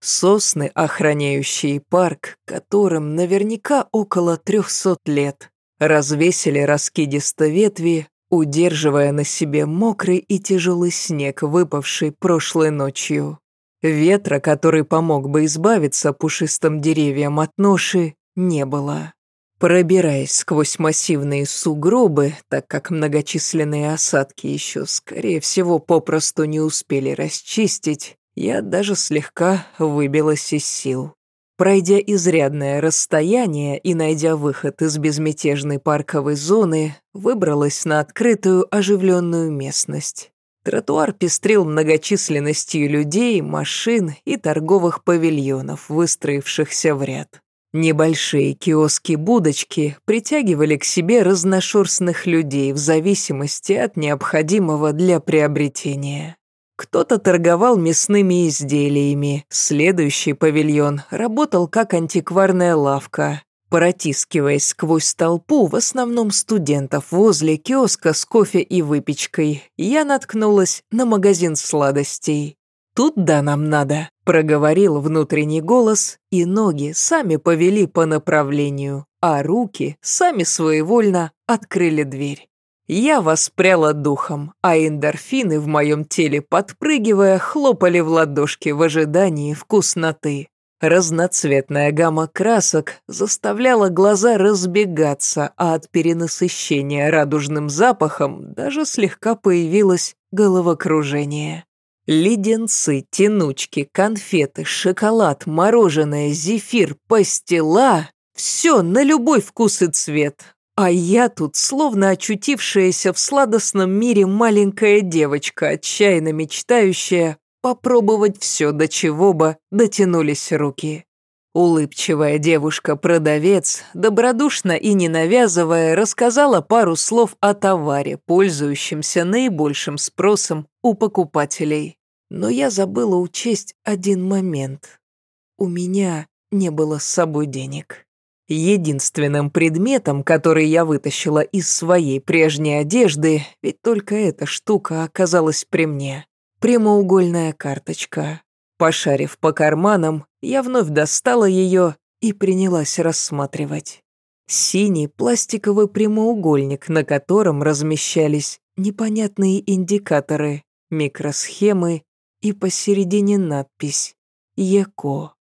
Сосны, охраняющие парк, которым наверняка около трехсот лет, развесили раскидисто ветви, удерживая на себе мокрый и тяжелый снег, выпавший прошлой ночью. Ветра, который помог бы избавиться пушистым деревьям от ноши, не было. Пробираясь сквозь массивные сугробы, так как многочисленные осадки еще, скорее всего, попросту не успели расчистить, я даже слегка выбилась из сил. Пройдя изрядное расстояние и найдя выход из безмятежной парковой зоны, выбралась на открытую оживленную местность. Тротуар пестрил многочисленностью людей, машин и торговых павильонов, выстроившихся в ряд. Небольшие киоски-будочки притягивали к себе разношерстных людей в зависимости от необходимого для приобретения. Кто-то торговал мясными изделиями, следующий павильон работал как антикварная лавка, Протискиваясь сквозь толпу, в основном студентов, возле киоска с кофе и выпечкой, я наткнулась на магазин сладостей. «Тут да нам надо», — проговорил внутренний голос, и ноги сами повели по направлению, а руки сами своевольно открыли дверь. Я воспряла духом, а эндорфины в моем теле, подпрыгивая, хлопали в ладошки в ожидании вкусноты. Разноцветная гамма красок заставляла глаза разбегаться, а от перенасыщения радужным запахом даже слегка появилось головокружение. Леденцы, тянучки, конфеты, шоколад, мороженое, зефир, пастила – все на любой вкус и цвет. А я тут, словно очутившаяся в сладостном мире маленькая девочка, отчаянно мечтающая попробовать все, до чего бы дотянулись руки. Улыбчивая девушка-продавец, добродушно и не навязывая, рассказала пару слов о товаре, пользующемся наибольшим спросом у покупателей. Но я забыла учесть один момент. У меня не было с собой денег. Единственным предметом, который я вытащила из своей прежней одежды, ведь только эта штука оказалась при мне. Прямоугольная карточка. Пошарив по карманам, я вновь достала ее и принялась рассматривать. Синий пластиковый прямоугольник, на котором размещались непонятные индикаторы, микросхемы и посередине надпись «ЕКО».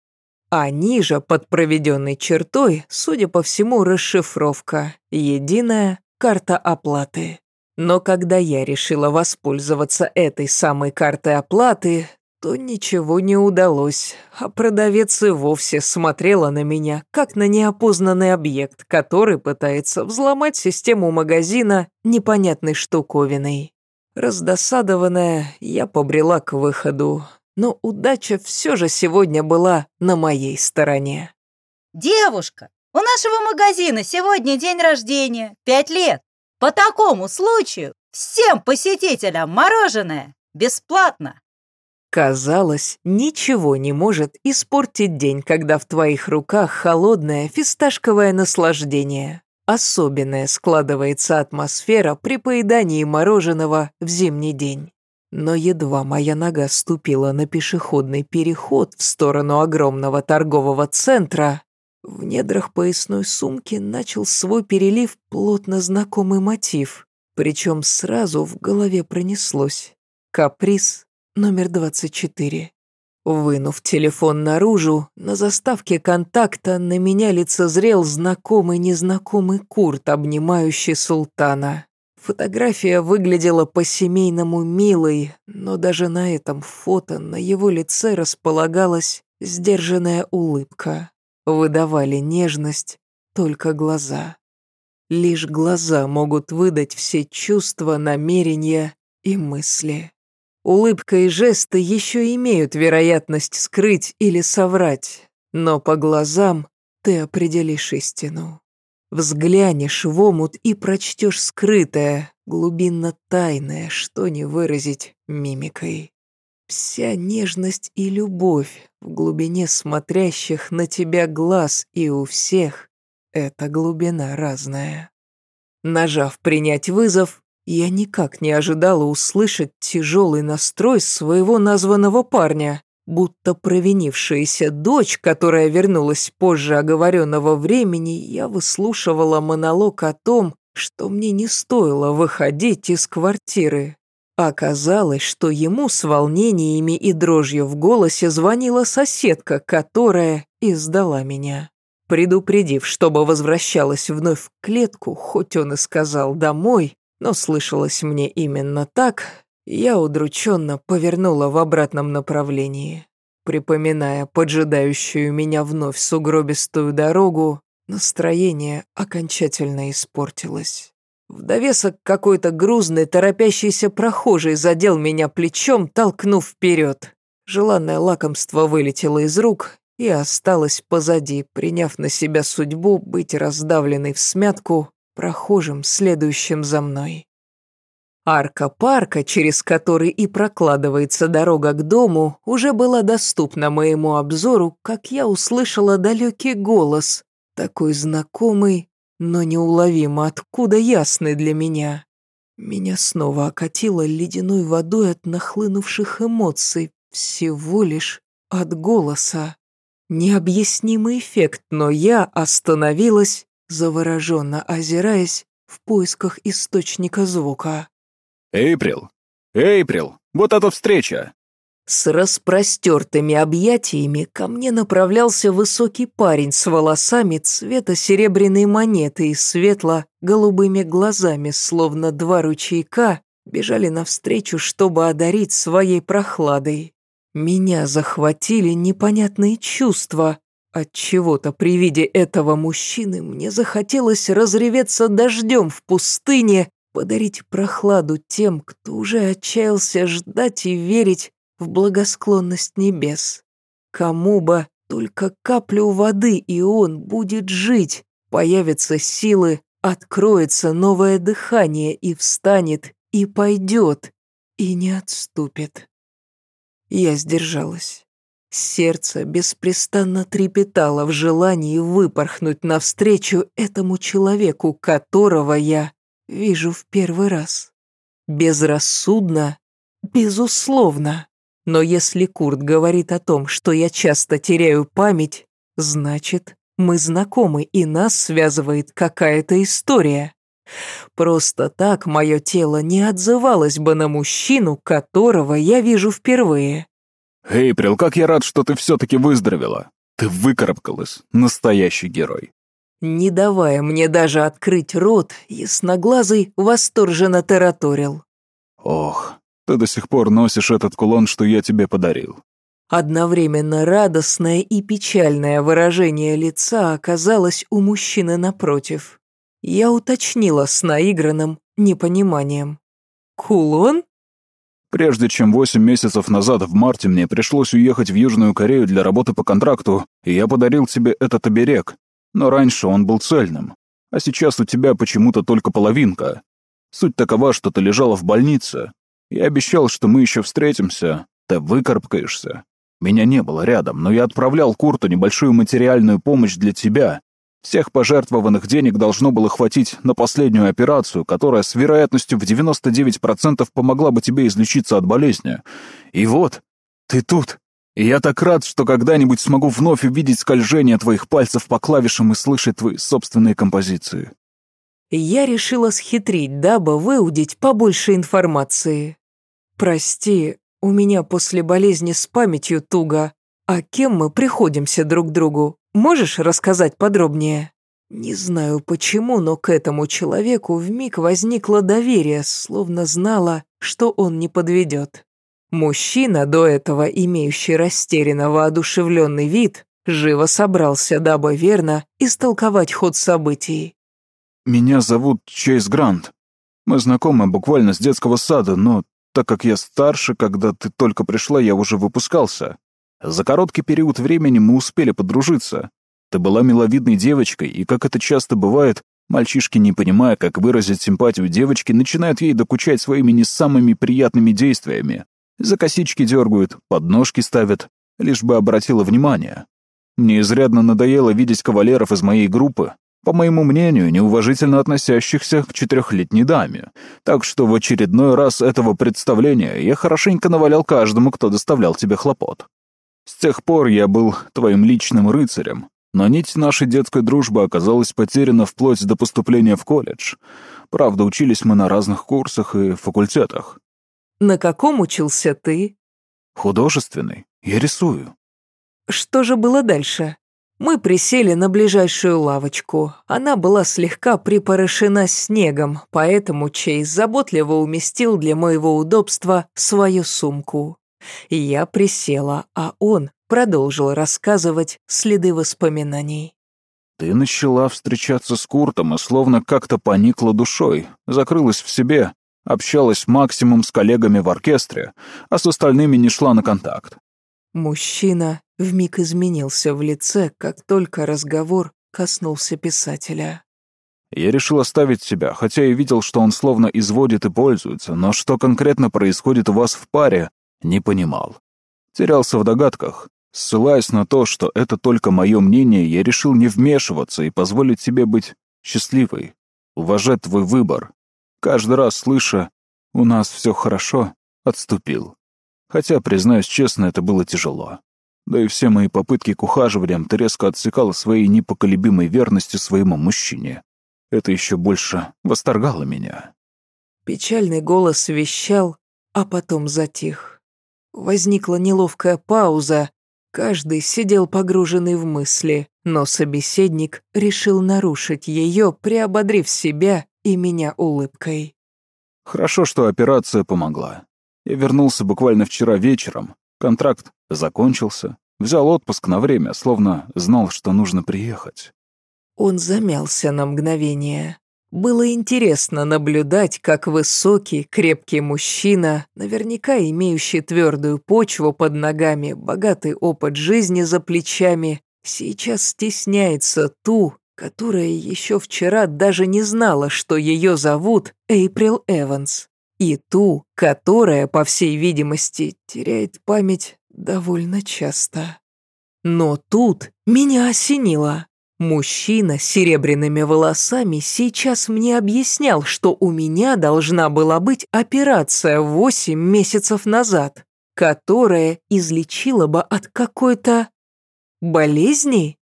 А ниже, под проведенной чертой, судя по всему, расшифровка «Единая карта оплаты». Но когда я решила воспользоваться этой самой картой оплаты, то ничего не удалось, а продавец и вовсе смотрела на меня, как на неопознанный объект, который пытается взломать систему магазина непонятной штуковиной. Раздосадованная, я побрела к выходу, но удача все же сегодня была на моей стороне. «Девушка, у нашего магазина сегодня день рождения, пять лет. По такому случаю всем посетителям мороженое бесплатно!» Казалось, ничего не может испортить день, когда в твоих руках холодное фисташковое наслаждение. Особенная складывается атмосфера при поедании мороженого в зимний день. Но едва моя нога ступила на пешеходный переход в сторону огромного торгового центра, в недрах поясной сумки начал свой перелив плотно знакомый мотив, причем сразу в голове пронеслось. Каприз номер 24. Вынув телефон наружу, на заставке контакта на меня лицезрел знакомый-незнакомый Курт, обнимающий султана. Фотография выглядела по-семейному милой, но даже на этом фото на его лице располагалась сдержанная улыбка. Выдавали нежность только глаза. Лишь глаза могут выдать все чувства, намерения и мысли. Улыбка и жесты еще имеют вероятность скрыть или соврать, но по глазам ты определишь истину. Взглянешь в омут и прочтешь скрытое, глубинно тайное, что не выразить мимикой. Вся нежность и любовь в глубине смотрящих на тебя глаз и у всех — это глубина разная. Нажав «Принять вызов», я никак не ожидала услышать тяжелый настрой своего названного парня будто провинившаяся дочь, которая вернулась позже оговоренного времени, я выслушивала монолог о том, что мне не стоило выходить из квартиры. Оказалось, что ему с волнениями и дрожью в голосе звонила соседка, которая издала меня. Предупредив, чтобы возвращалась вновь в клетку, хоть он и сказал «домой», но слышалось мне именно так, я удрученно повернула в обратном направлении. Припоминая поджидающую меня вновь сугробистую дорогу, настроение окончательно испортилось. В довесок какой-то грузный, торопящийся прохожий задел меня плечом, толкнув вперед. Желанное лакомство вылетело из рук и осталось позади, приняв на себя судьбу быть раздавленной в смятку прохожим, следующим за мной. Арка парка, через который и прокладывается дорога к дому, уже была доступна моему обзору, как я услышала далекий голос. такой знакомый, но неуловимо откуда ясный для меня. Меня снова окатило ледяной водой от нахлынувших эмоций, всего лишь от голоса. Необъяснимый эффект, но я остановилась, завороженно озираясь в поисках источника звука. «Эйприл! Эйприл! Вот эта встреча!» С распростертыми объятиями ко мне направлялся высокий парень с волосами цвета серебряной монеты и светло-голубыми глазами, словно два ручейка, бежали навстречу, чтобы одарить своей прохладой. Меня захватили непонятные чувства. От чего-то при виде этого мужчины мне захотелось разреветься дождем в пустыне, подарить прохладу тем, кто уже отчаялся ждать и верить в благосклонность небес. Кому бы только каплю воды, и он будет жить, появятся силы, откроется новое дыхание и встанет, и пойдет, и не отступит. Я сдержалась. Сердце беспрестанно трепетало в желании выпорхнуть навстречу этому человеку, которого я вижу в первый раз. Безрассудно, безусловно. Но если Курт говорит о том, что я часто теряю память, значит, мы знакомы и нас связывает какая-то история. Просто так мое тело не отзывалось бы на мужчину, которого я вижу впервые. «Эйприл, как я рад, что ты все-таки выздоровела. Ты выкарабкалась. Настоящий герой». Не давая мне даже открыть рот, ясноглазый восторженно тараторил. «Ох, ты до сих пор носишь этот кулон, что я тебе подарил». Одновременно радостное и печальное выражение лица оказалось у мужчины напротив. Я уточнила с наигранным непониманием. «Кулон?» Прежде чем восемь месяцев назад в марте мне пришлось уехать в Южную Корею для работы по контракту, и я подарил тебе этот оберег. Но раньше он был цельным. А сейчас у тебя почему-то только половинка. Суть такова, что ты лежала в больнице, я обещал, что мы еще встретимся, ты выкарабкаешься. Меня не было рядом, но я отправлял Курту небольшую материальную помощь для тебя. Всех пожертвованных денег должно было хватить на последнюю операцию, которая с вероятностью в 99% помогла бы тебе излечиться от болезни. И вот, ты тут. И я так рад, что когда-нибудь смогу вновь увидеть скольжение твоих пальцев по клавишам и слышать твои собственные композиции я решила схитрить, дабы выудить побольше информации. «Прости, у меня после болезни с памятью туго. А кем мы приходимся друг другу? Можешь рассказать подробнее?» Не знаю почему, но к этому человеку вмиг возникло доверие, словно знала, что он не подведет. Мужчина, до этого имеющий растерянно воодушевленный вид, живо собрался, дабы верно истолковать ход событий. «Меня зовут Чейз Грант. Мы знакомы буквально с детского сада, но так как я старше, когда ты только пришла, я уже выпускался. За короткий период времени мы успели подружиться. Ты была миловидной девочкой, и, как это часто бывает, мальчишки, не понимая, как выразить симпатию девочки, начинают ей докучать своими не самыми приятными действиями. За косички дергают, подножки ставят, лишь бы обратила внимание. Мне изрядно надоело видеть кавалеров из моей группы, по моему мнению, неуважительно относящихся к четырехлетней даме. Так что в очередной раз этого представления я хорошенько навалял каждому, кто доставлял тебе хлопот. С тех пор я был твоим личным рыцарем, но нить нашей детской дружбы оказалась потеряна вплоть до поступления в колледж. Правда, учились мы на разных курсах и факультетах. На каком учился ты? Художественный. Я рисую. Что же было дальше? Мы присели на ближайшую лавочку. Она была слегка припорошена снегом, поэтому Чейз заботливо уместил для моего удобства свою сумку. Я присела, а он продолжил рассказывать следы воспоминаний. «Ты начала встречаться с Куртом и словно как-то поникла душой, закрылась в себе, общалась максимум с коллегами в оркестре, а с остальными не шла на контакт. Мужчина вмиг изменился в лице, как только разговор коснулся писателя. Я решил оставить себя, хотя и видел, что он словно изводит и пользуется, но что конкретно происходит у вас в паре, не понимал. Терялся в догадках. Ссылаясь на то, что это только мое мнение, я решил не вмешиваться и позволить себе быть счастливой, уважать твой выбор. Каждый раз, слыша «у нас все хорошо», отступил. Хотя, признаюсь честно, это было тяжело. Да и все мои попытки к ухаживаниям ты резко отсекала своей непоколебимой верностью своему мужчине. Это еще больше восторгало меня. Печальный голос вещал, а потом затих. Возникла неловкая пауза, каждый сидел погруженный в мысли, но собеседник решил нарушить ее, приободрив себя и меня улыбкой. Хорошо, что операция помогла. Я вернулся буквально вчера вечером. Контракт закончился. Взял отпуск на время, словно знал, что нужно приехать. Он замялся на мгновение. Было интересно наблюдать, как высокий, крепкий мужчина, наверняка имеющий твердую почву под ногами, богатый опыт жизни за плечами, сейчас стесняется ту, которая еще вчера даже не знала, что ее зовут Эйприл Эванс, и ту, которая, по всей видимости, теряет память довольно часто. Но тут меня осенило. Мужчина с серебряными волосами сейчас мне объяснял, что у меня должна была быть операция восемь месяцев назад, которая излечила бы от какой-то болезни.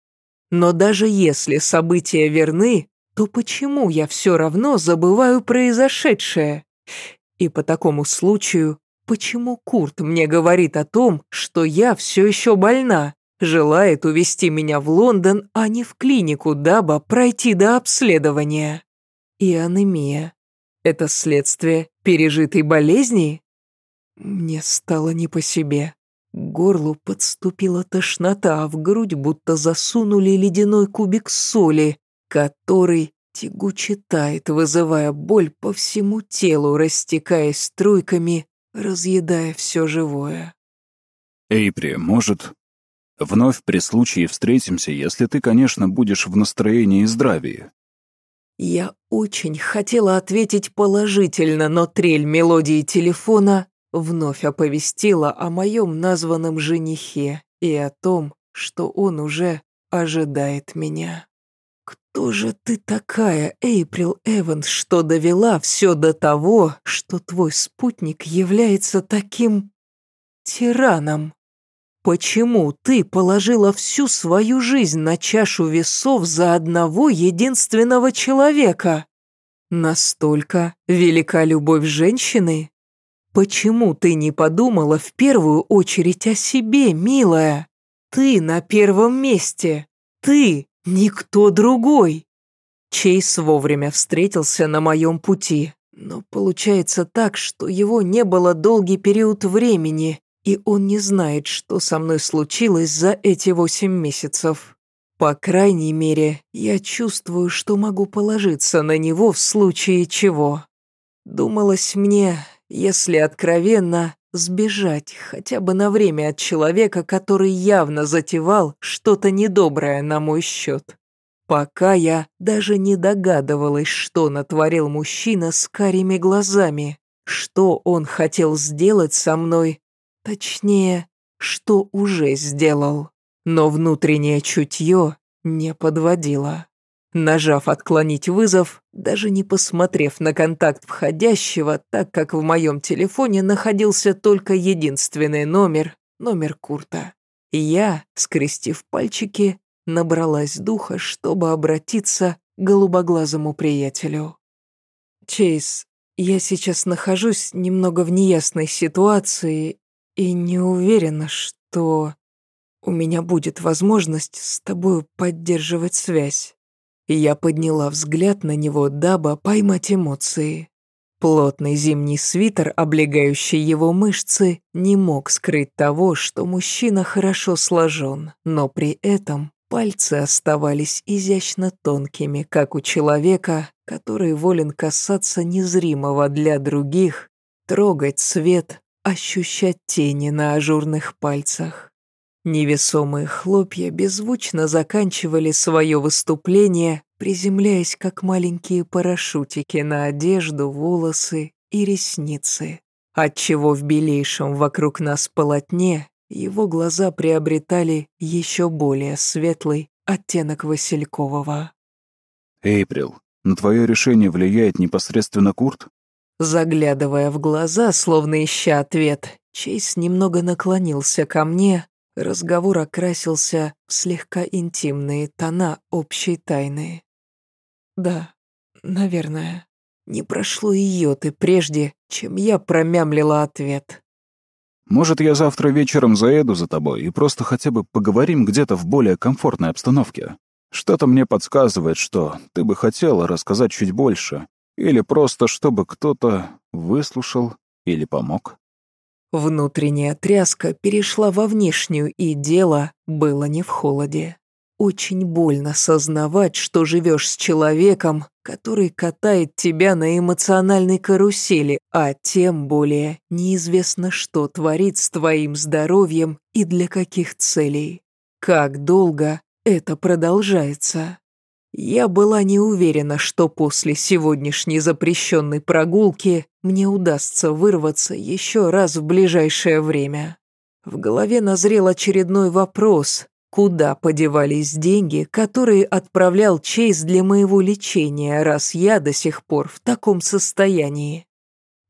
Но даже если события верны, то почему я все равно забываю произошедшее? И по такому случаю, почему Курт мне говорит о том, что я все еще больна? Желает увезти меня в Лондон, а не в клинику, дабы пройти до обследования. И анемия. Это следствие пережитой болезни? Мне стало не по себе. К горлу подступила тошнота, а в грудь будто засунули ледяной кубик соли, который тягуче тает, вызывая боль по всему телу, растекаясь струйками, разъедая все живое. «Эйпри, может, Вновь при случае встретимся, если ты, конечно, будешь в настроении и здравии». Я очень хотела ответить положительно, но трель мелодии телефона вновь оповестила о моем названном женихе и о том, что он уже ожидает меня. «Кто же ты такая, Эйприл Эванс, что довела все до того, что твой спутник является таким... тираном?» Почему ты положила всю свою жизнь на чашу весов за одного единственного человека? Настолько велика любовь женщины? Почему ты не подумала в первую очередь о себе, милая? Ты на первом месте. Ты, никто другой. Чейз вовремя встретился на моем пути, но получается так, что его не было долгий период времени, и он не знает, что со мной случилось за эти восемь месяцев. По крайней мере, я чувствую, что могу положиться на него в случае чего. Думалось мне, если откровенно, сбежать хотя бы на время от человека, который явно затевал что-то недоброе на мой счет. Пока я даже не догадывалась, что натворил мужчина с карими глазами, что он хотел сделать со мной Точнее, что уже сделал. Но внутреннее чутье не подводило. Нажав «Отклонить вызов», даже не посмотрев на контакт входящего, так как в моем телефоне находился только единственный номер, номер Курта. Я, скрестив пальчики, набралась духа, чтобы обратиться к голубоглазому приятелю. «Чейз, я сейчас нахожусь немного в неясной ситуации и не уверена, что у меня будет возможность с тобой поддерживать связь. Я подняла взгляд на него, дабы поймать эмоции. Плотный зимний свитер, облегающий его мышцы, не мог скрыть того, что мужчина хорошо сложен, но при этом пальцы оставались изящно тонкими, как у человека, который волен касаться незримого для других, трогать свет, ощущать тени на ажурных пальцах. Невесомые хлопья беззвучно заканчивали свое выступление, приземляясь как маленькие парашютики на одежду, волосы и ресницы, отчего в белейшем вокруг нас полотне его глаза приобретали еще более светлый оттенок Василькового. «Эйприл, на твое решение влияет непосредственно Курт?» Заглядывая в глаза, словно ища ответ, Чейз немного наклонился ко мне, разговор окрасился в слегка интимные тона общей тайны. «Да, наверное. Не прошло и йоты прежде, чем я промямлила ответ. Может, я завтра вечером заеду за тобой и просто хотя бы поговорим где-то в более комфортной обстановке? Что-то мне подсказывает, что ты бы хотела рассказать чуть больше. Или просто, чтобы кто-то выслушал или помог. Внутренняя тряска перешла во внешнюю, и дело было не в холоде. Очень больно сознавать, что живешь с человеком, который катает тебя на эмоциональной карусели, а тем более неизвестно, что творит с твоим здоровьем и для каких целей. Как долго это продолжается? Я была не уверена, что после сегодняшней запрещенной прогулки мне удастся вырваться еще раз в ближайшее время. В голове назрел очередной вопрос, Куда подевались деньги, которые отправлял Чейз для моего лечения, раз я до сих пор в таком состоянии?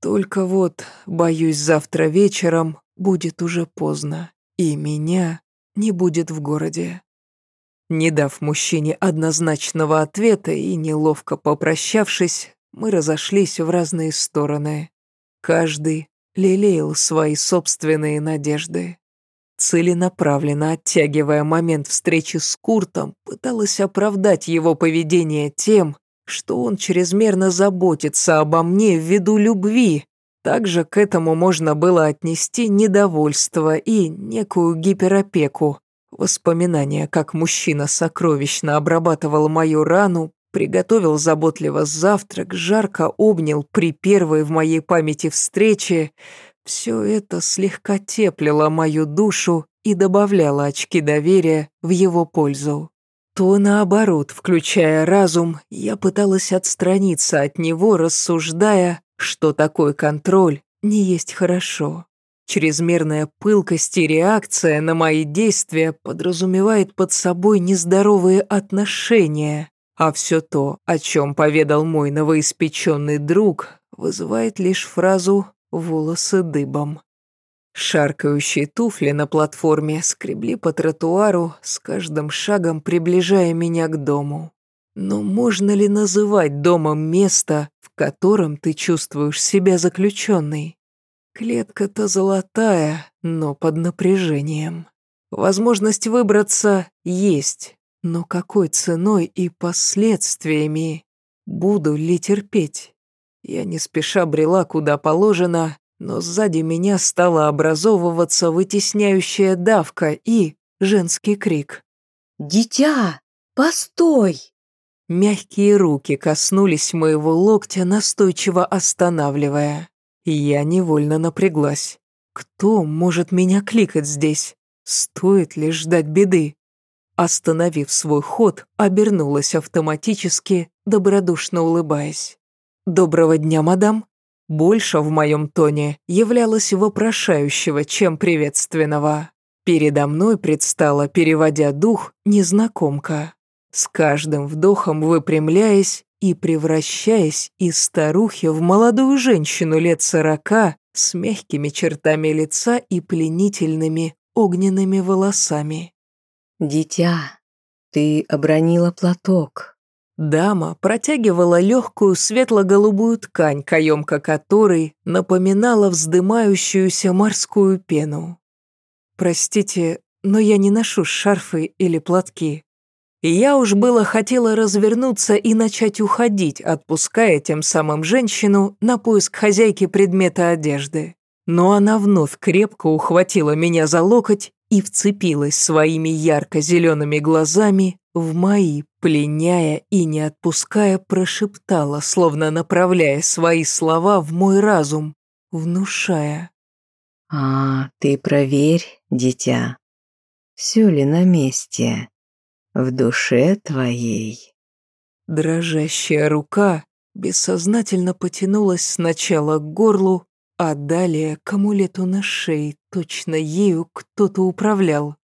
Только вот, боюсь, завтра вечером будет уже поздно, и меня не будет в городе. Не дав мужчине однозначного ответа и неловко попрощавшись, мы разошлись в разные стороны. Каждый лелеял свои собственные надежды целенаправленно оттягивая момент встречи с Куртом, пыталась оправдать его поведение тем, что он чрезмерно заботится обо мне ввиду любви. Также к этому можно было отнести недовольство и некую гиперопеку. Воспоминания, как мужчина сокровищно обрабатывал мою рану, приготовил заботливо завтрак, жарко обнял при первой в моей памяти встрече — все это слегка теплило мою душу и добавляло очки доверия в его пользу. То наоборот, включая разум, я пыталась отстраниться от него, рассуждая, что такой контроль не есть хорошо. Чрезмерная пылкость и реакция на мои действия подразумевает под собой нездоровые отношения, а все то, о чем поведал мой новоиспеченный друг, вызывает лишь фразу волосы дыбом. Шаркающие туфли на платформе скребли по тротуару, с каждым шагом приближая меня к дому. Но можно ли называть домом место, в котором ты чувствуешь себя заключенной? Клетка-то золотая, но под напряжением. Возможность выбраться есть, но какой ценой и последствиями? Буду ли терпеть? Я не спеша брела куда положено, но сзади меня стала образовываться вытесняющая давка и женский крик. «Дитя, постой!» Мягкие руки коснулись моего локтя, настойчиво останавливая. Я невольно напряглась. Кто может меня кликать здесь? Стоит ли ждать беды? Остановив свой ход, обернулась автоматически, добродушно улыбаясь. «Доброго дня, мадам». Больше в моем тоне являлось вопрошающего, чем приветственного. Передо мной предстала, переводя дух, незнакомка. С каждым вдохом выпрямляясь и превращаясь из старухи в молодую женщину лет сорока с мягкими чертами лица и пленительными огненными волосами. «Дитя, ты обронила платок», Дама протягивала легкую светло-голубую ткань, каемка которой напоминала вздымающуюся морскую пену. «Простите, но я не ношу шарфы или платки». Я уж было хотела развернуться и начать уходить, отпуская тем самым женщину на поиск хозяйки предмета одежды. Но она вновь крепко ухватила меня за локоть и вцепилась своими ярко-зелеными глазами в мои, пленяя и не отпуская, прошептала, словно направляя свои слова в мой разум, внушая. «А, ты проверь, дитя, все ли на месте, в душе твоей». Дрожащая рука бессознательно потянулась сначала к горлу, А далее к амулету на шее, точно ею кто-то управлял.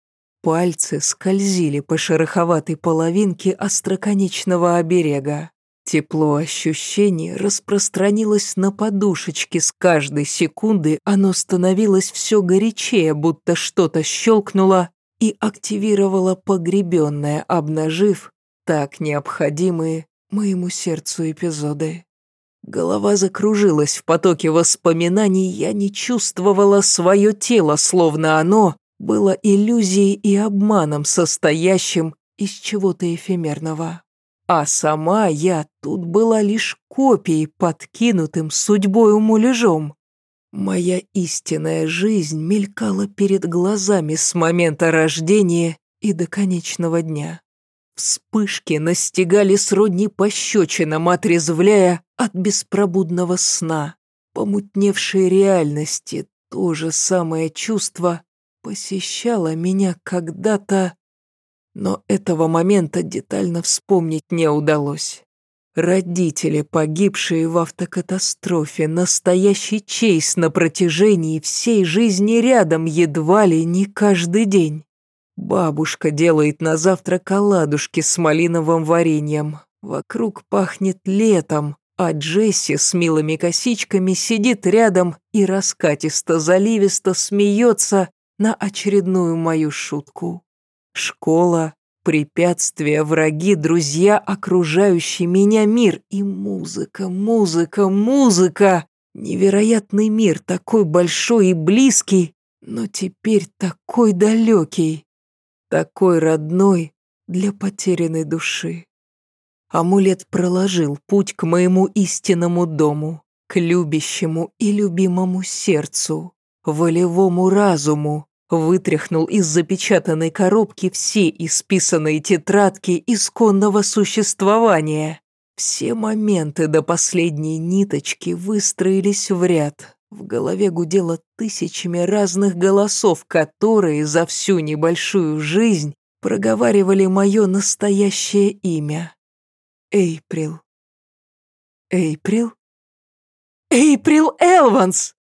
Пальцы скользили по шероховатой половинке остроконечного оберега. Тепло ощущений распространилось на подушечки с каждой секунды, оно становилось все горячее, будто что-то щелкнуло и активировало погребенное, обнажив так необходимые моему сердцу эпизоды. Голова закружилась в потоке воспоминаний, я не чувствовала свое тело, словно оно было иллюзией и обманом, состоящим из чего-то эфемерного. А сама я тут была лишь копией, подкинутым судьбою муляжом. Моя истинная жизнь мелькала перед глазами с момента рождения и до конечного дня. Вспышки настигали сродни пощечинам, отрезвляя от беспробудного сна. Помутневшей реальности то же самое чувство посещало меня когда-то но этого момента детально вспомнить не удалось. Родители, погибшие в автокатастрофе, настоящий чейз на протяжении всей жизни рядом, едва ли не каждый день. Бабушка делает на завтрак оладушки с малиновым вареньем. Вокруг пахнет летом, а Джесси с милыми косичками сидит рядом и раскатисто-заливисто смеется на очередную мою шутку. Школа, препятствия, враги, друзья, окружающий меня мир и музыка, музыка, музыка. Невероятный мир, такой большой и близкий, но теперь такой далекий, такой родной для потерянной души. Амулет проложил путь к моему истинному дому, к любящему и любимому сердцу, волевому разуму, Вытряхнул из запечатанной коробки все исписанные тетрадки исконного существования. Все моменты до последней ниточки выстроились в ряд. В голове гудело тысячами разных голосов, которые за всю небольшую жизнь проговаривали мое настоящее имя. Эйприл. Эйприл? Эйприл Элванс!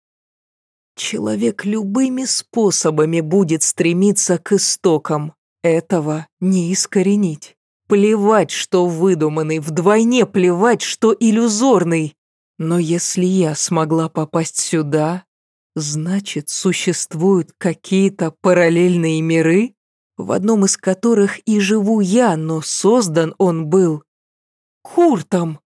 Человек любыми способами будет стремиться к истокам. Этого не искоренить. Плевать, что выдуманный, вдвойне плевать, что иллюзорный. Но если я смогла попасть сюда, значит, существуют какие-то параллельные миры, в одном из которых и живу я, но создан он был Куртом.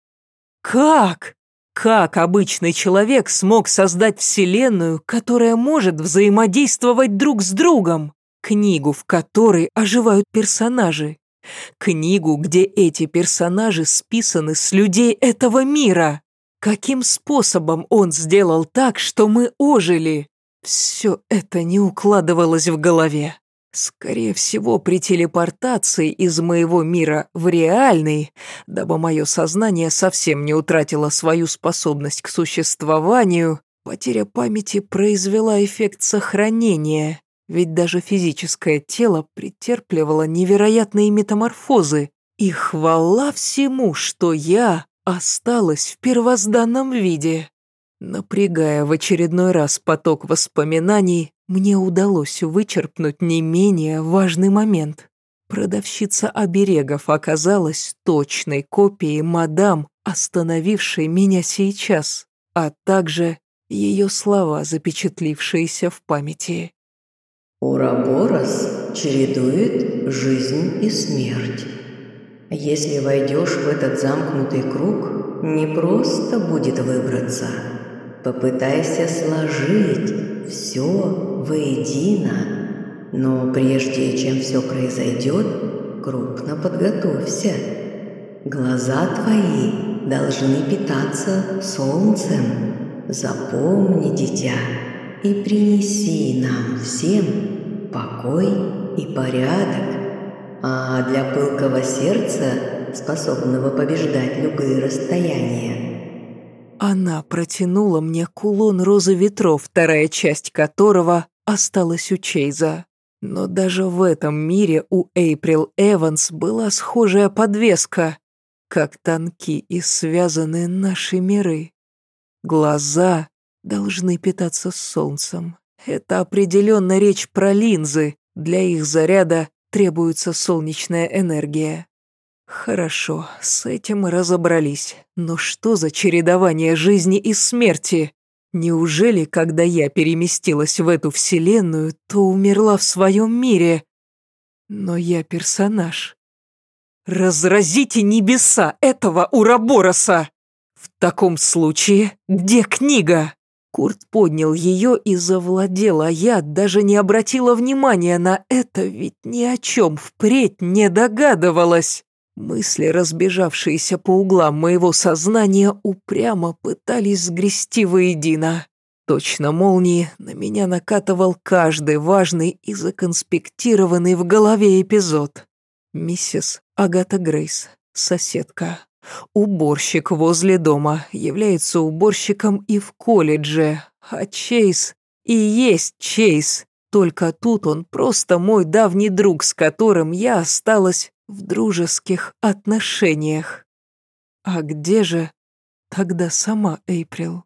Как? Как обычный человек смог создать вселенную, которая может взаимодействовать друг с другом? Книгу, в которой оживают персонажи. Книгу, где эти персонажи списаны с людей этого мира. Каким способом он сделал так, что мы ожили? Все это не укладывалось в голове. Скорее всего, при телепортации из моего мира в реальный, дабы мое сознание совсем не утратило свою способность к существованию, потеря памяти произвела эффект сохранения, ведь даже физическое тело претерпливало невероятные метаморфозы, и хвала всему, что я осталась в первозданном виде. Напрягая в очередной раз поток воспоминаний, мне удалось вычерпнуть не менее важный момент. Продавщица оберегов оказалась точной копией мадам, остановившей меня сейчас, а также ее слова, запечатлившиеся в памяти. Ураборос чередует жизнь и смерть. Если войдешь в этот замкнутый круг, не просто будет выбраться. Попытайся сложить все воедино. Но прежде чем все произойдет, крупно подготовься. Глаза твои должны питаться солнцем. Запомни, дитя, и принеси нам всем покой и порядок. А для пылкого сердца, способного побеждать любые расстояния, она протянула мне кулон розы ветров, вторая часть которого осталась у Чейза. Но даже в этом мире у Эйприл Эванс была схожая подвеска, как тонки и связаны наши миры. Глаза, должны питаться солнцем. Это определенно речь про линзы. Для их заряда требуется солнечная энергия. Хорошо, с этим мы разобрались. Но что за чередование жизни и смерти? Неужели, когда я переместилась в эту вселенную, то умерла в своем мире? Но я персонаж. Разразите небеса этого Урабороса! В таком случае, где книга? Курт поднял ее и завладел, а я даже не обратила внимания на это, ведь ни о чем впредь не догадывалась. Мысли, разбежавшиеся по углам моего сознания, упрямо пытались сгрести воедино. Точно молнии на меня накатывал каждый важный и законспектированный в голове эпизод. Миссис Агата Грейс, соседка. Уборщик возле дома является уборщиком и в колледже, а Чейз и есть Чейз. Только тут он просто мой давний друг, с которым я осталась в дружеских отношениях. А где же тогда сама Эйприл?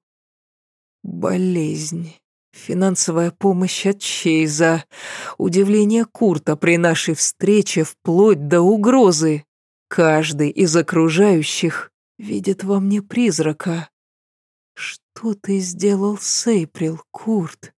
Болезнь. Финансовая помощь от Чейза, удивление Курта при нашей встрече вплоть до угрозы. Каждый из окружающих видит во мне призрака. Что ты сделал с Эйприл, Курт?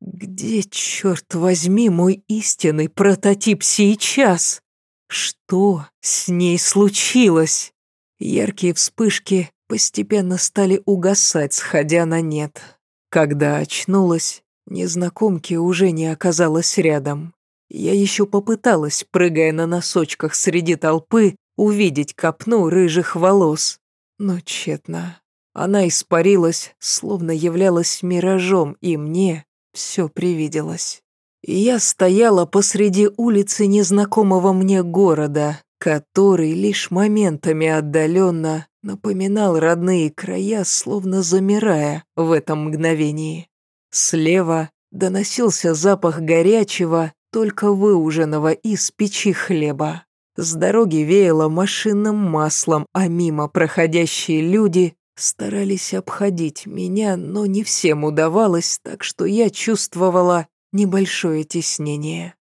Где, черт возьми, мой истинный прототип сейчас? Что с ней случилось? Яркие вспышки постепенно стали угасать, сходя на нет. Когда очнулась, незнакомки уже не оказалось рядом. Я еще попыталась, прыгая на носочках среди толпы, увидеть копну рыжих волос. Но тщетно. Она испарилась, словно являлась миражом, и мне все привиделось. Я стояла посреди улицы незнакомого мне города, который лишь моментами отдаленно напоминал родные края, словно замирая в этом мгновении. Слева доносился запах горячего, только выуженного из печи хлеба. С дороги веяло машинным маслом, а мимо проходящие люди старались обходить меня, но не всем удавалось, так что я чувствовала небольшое теснение.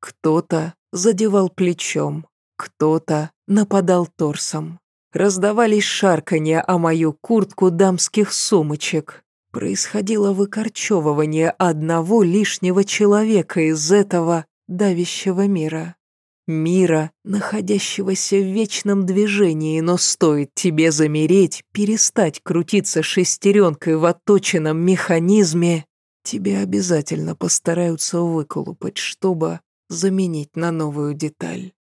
Кто-то задевал плечом, кто-то нападал торсом. Раздавались шарканья о мою куртку дамских сумочек. Происходило выкорчевывание одного лишнего человека из этого давящего мира. Мира, находящегося в вечном движении, но стоит тебе замереть, перестать крутиться шестеренкой в отточенном механизме, тебе обязательно постараются выколупать, чтобы заменить на новую деталь.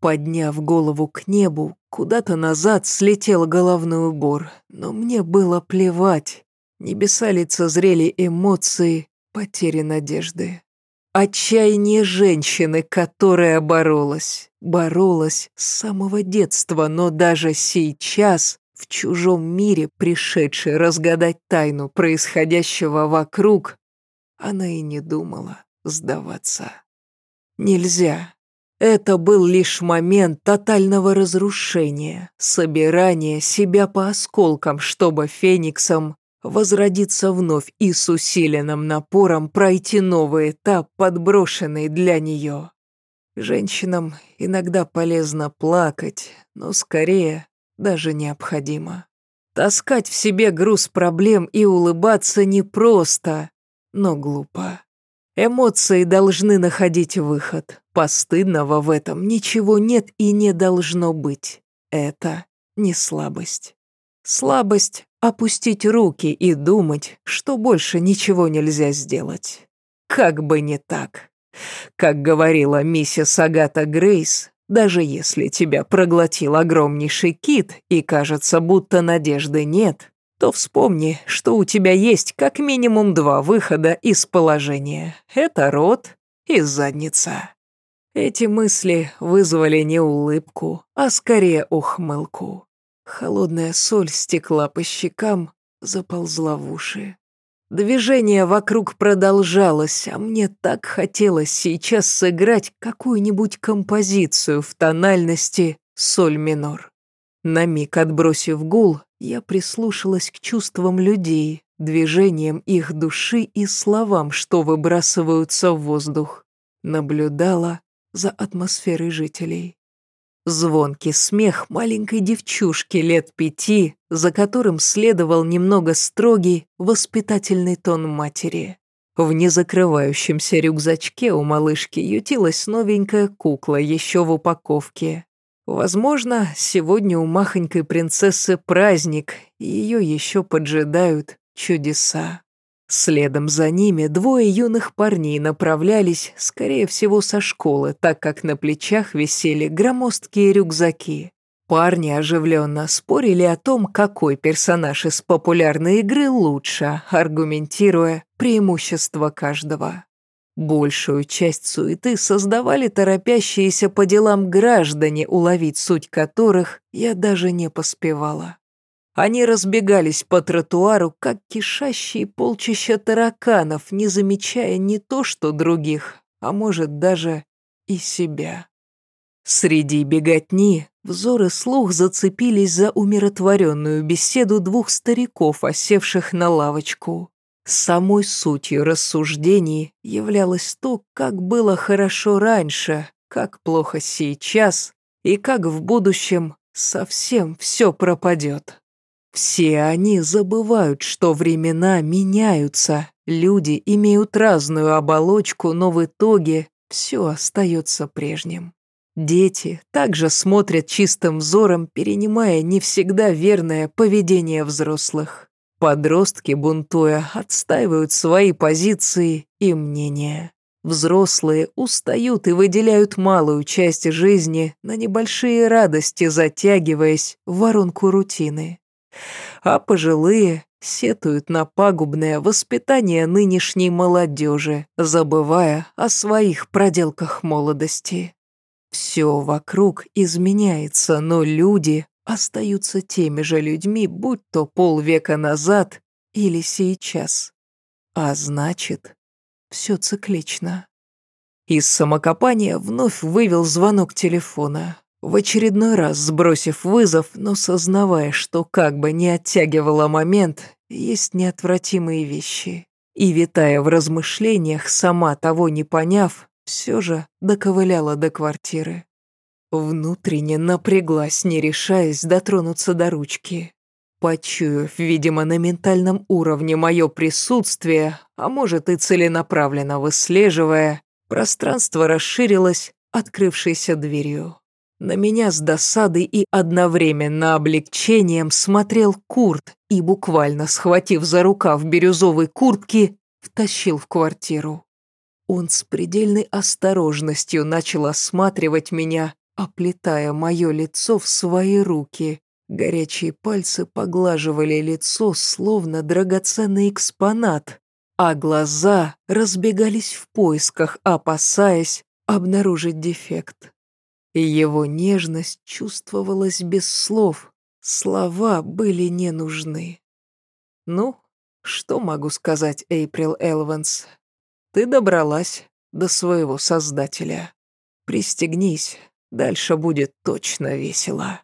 Подняв голову к небу, куда-то назад слетел головной убор, но мне было плевать. Небеса лицезрели эмоции, потери надежды. Отчаяние женщины, которая боролась. Боролась с самого детства, но даже сейчас, в чужом мире, пришедшей разгадать тайну происходящего вокруг, она и не думала сдаваться. Нельзя. Это был лишь момент тотального разрушения, собирания себя по осколкам, чтобы фениксом возродиться вновь и с усиленным напором пройти новый этап, подброшенный для нее. Женщинам иногда полезно плакать, но скорее даже необходимо. Таскать в себе груз проблем и улыбаться непросто, но глупо. Эмоции должны находить выход. Постыдного в этом ничего нет и не должно быть. Это не слабость. Слабость — опустить руки и думать, что больше ничего нельзя сделать. Как бы не так. Как говорила миссис Агата Грейс, даже если тебя проглотил огромнейший кит и кажется, будто надежды нет, то вспомни, что у тебя есть как минимум два выхода из положения. Это рот и задница. Эти мысли вызвали не улыбку, а скорее ухмылку. Холодная соль стекла по щекам, заползла в уши. Движение вокруг продолжалось, а мне так хотелось сейчас сыграть какую-нибудь композицию в тональности соль минор. На миг отбросив гул, я прислушалась к чувствам людей, движением их души и словам, что выбрасываются в воздух. Наблюдала за атмосферой жителей. Звонкий смех маленькой девчушки лет пяти, за которым следовал немного строгий воспитательный тон матери. В незакрывающемся рюкзачке у малышки ютилась новенькая кукла еще в упаковке. Возможно, сегодня у махонькой принцессы праздник, и ее еще поджидают чудеса. Следом за ними двое юных парней направлялись, скорее всего, со школы, так как на плечах висели громоздкие рюкзаки. Парни оживленно спорили о том, какой персонаж из популярной игры лучше, аргументируя преимущество каждого. Большую часть суеты создавали торопящиеся по делам граждане, уловить суть которых я даже не поспевала. Они разбегались по тротуару, как кишащие полчища тараканов, не замечая не то что других, а может даже и себя. Среди беготни взор и слух зацепились за умиротворенную беседу двух стариков, осевших на лавочку. Самой сутью рассуждений являлось то, как было хорошо раньше, как плохо сейчас и как в будущем совсем все пропадет. Все они забывают, что времена меняются, люди имеют разную оболочку, но в итоге все остается прежним. Дети также смотрят чистым взором, перенимая не всегда верное поведение взрослых. Подростки, бунтуя, отстаивают свои позиции и мнения. Взрослые устают и выделяют малую часть жизни на небольшие радости, затягиваясь в воронку рутины а пожилые сетуют на пагубное воспитание нынешней молодежи, забывая о своих проделках молодости. Все вокруг изменяется, но люди остаются теми же людьми, будь то полвека назад или сейчас. А значит, все циклично. Из самокопания вновь вывел звонок телефона. В очередной раз сбросив вызов, но сознавая, что как бы не оттягивала момент, есть неотвратимые вещи. И, витая в размышлениях, сама того не поняв, все же доковыляла до квартиры. Внутренне напряглась, не решаясь дотронуться до ручки. Почуяв, видимо, на ментальном уровне мое присутствие, а может и целенаправленно выслеживая, пространство расширилось открывшейся дверью. На меня с досадой и одновременно облегчением смотрел Курт и, буквально схватив за рукав бирюзовой куртки, втащил в квартиру. Он с предельной осторожностью начал осматривать меня, оплетая мое лицо в свои руки. Горячие пальцы поглаживали лицо, словно драгоценный экспонат, а глаза разбегались в поисках, опасаясь обнаружить дефект и его нежность чувствовалась без слов, слова были не нужны. Ну, что могу сказать, Эйприл Элванс? Ты добралась до своего создателя. Пристегнись, дальше будет точно весело.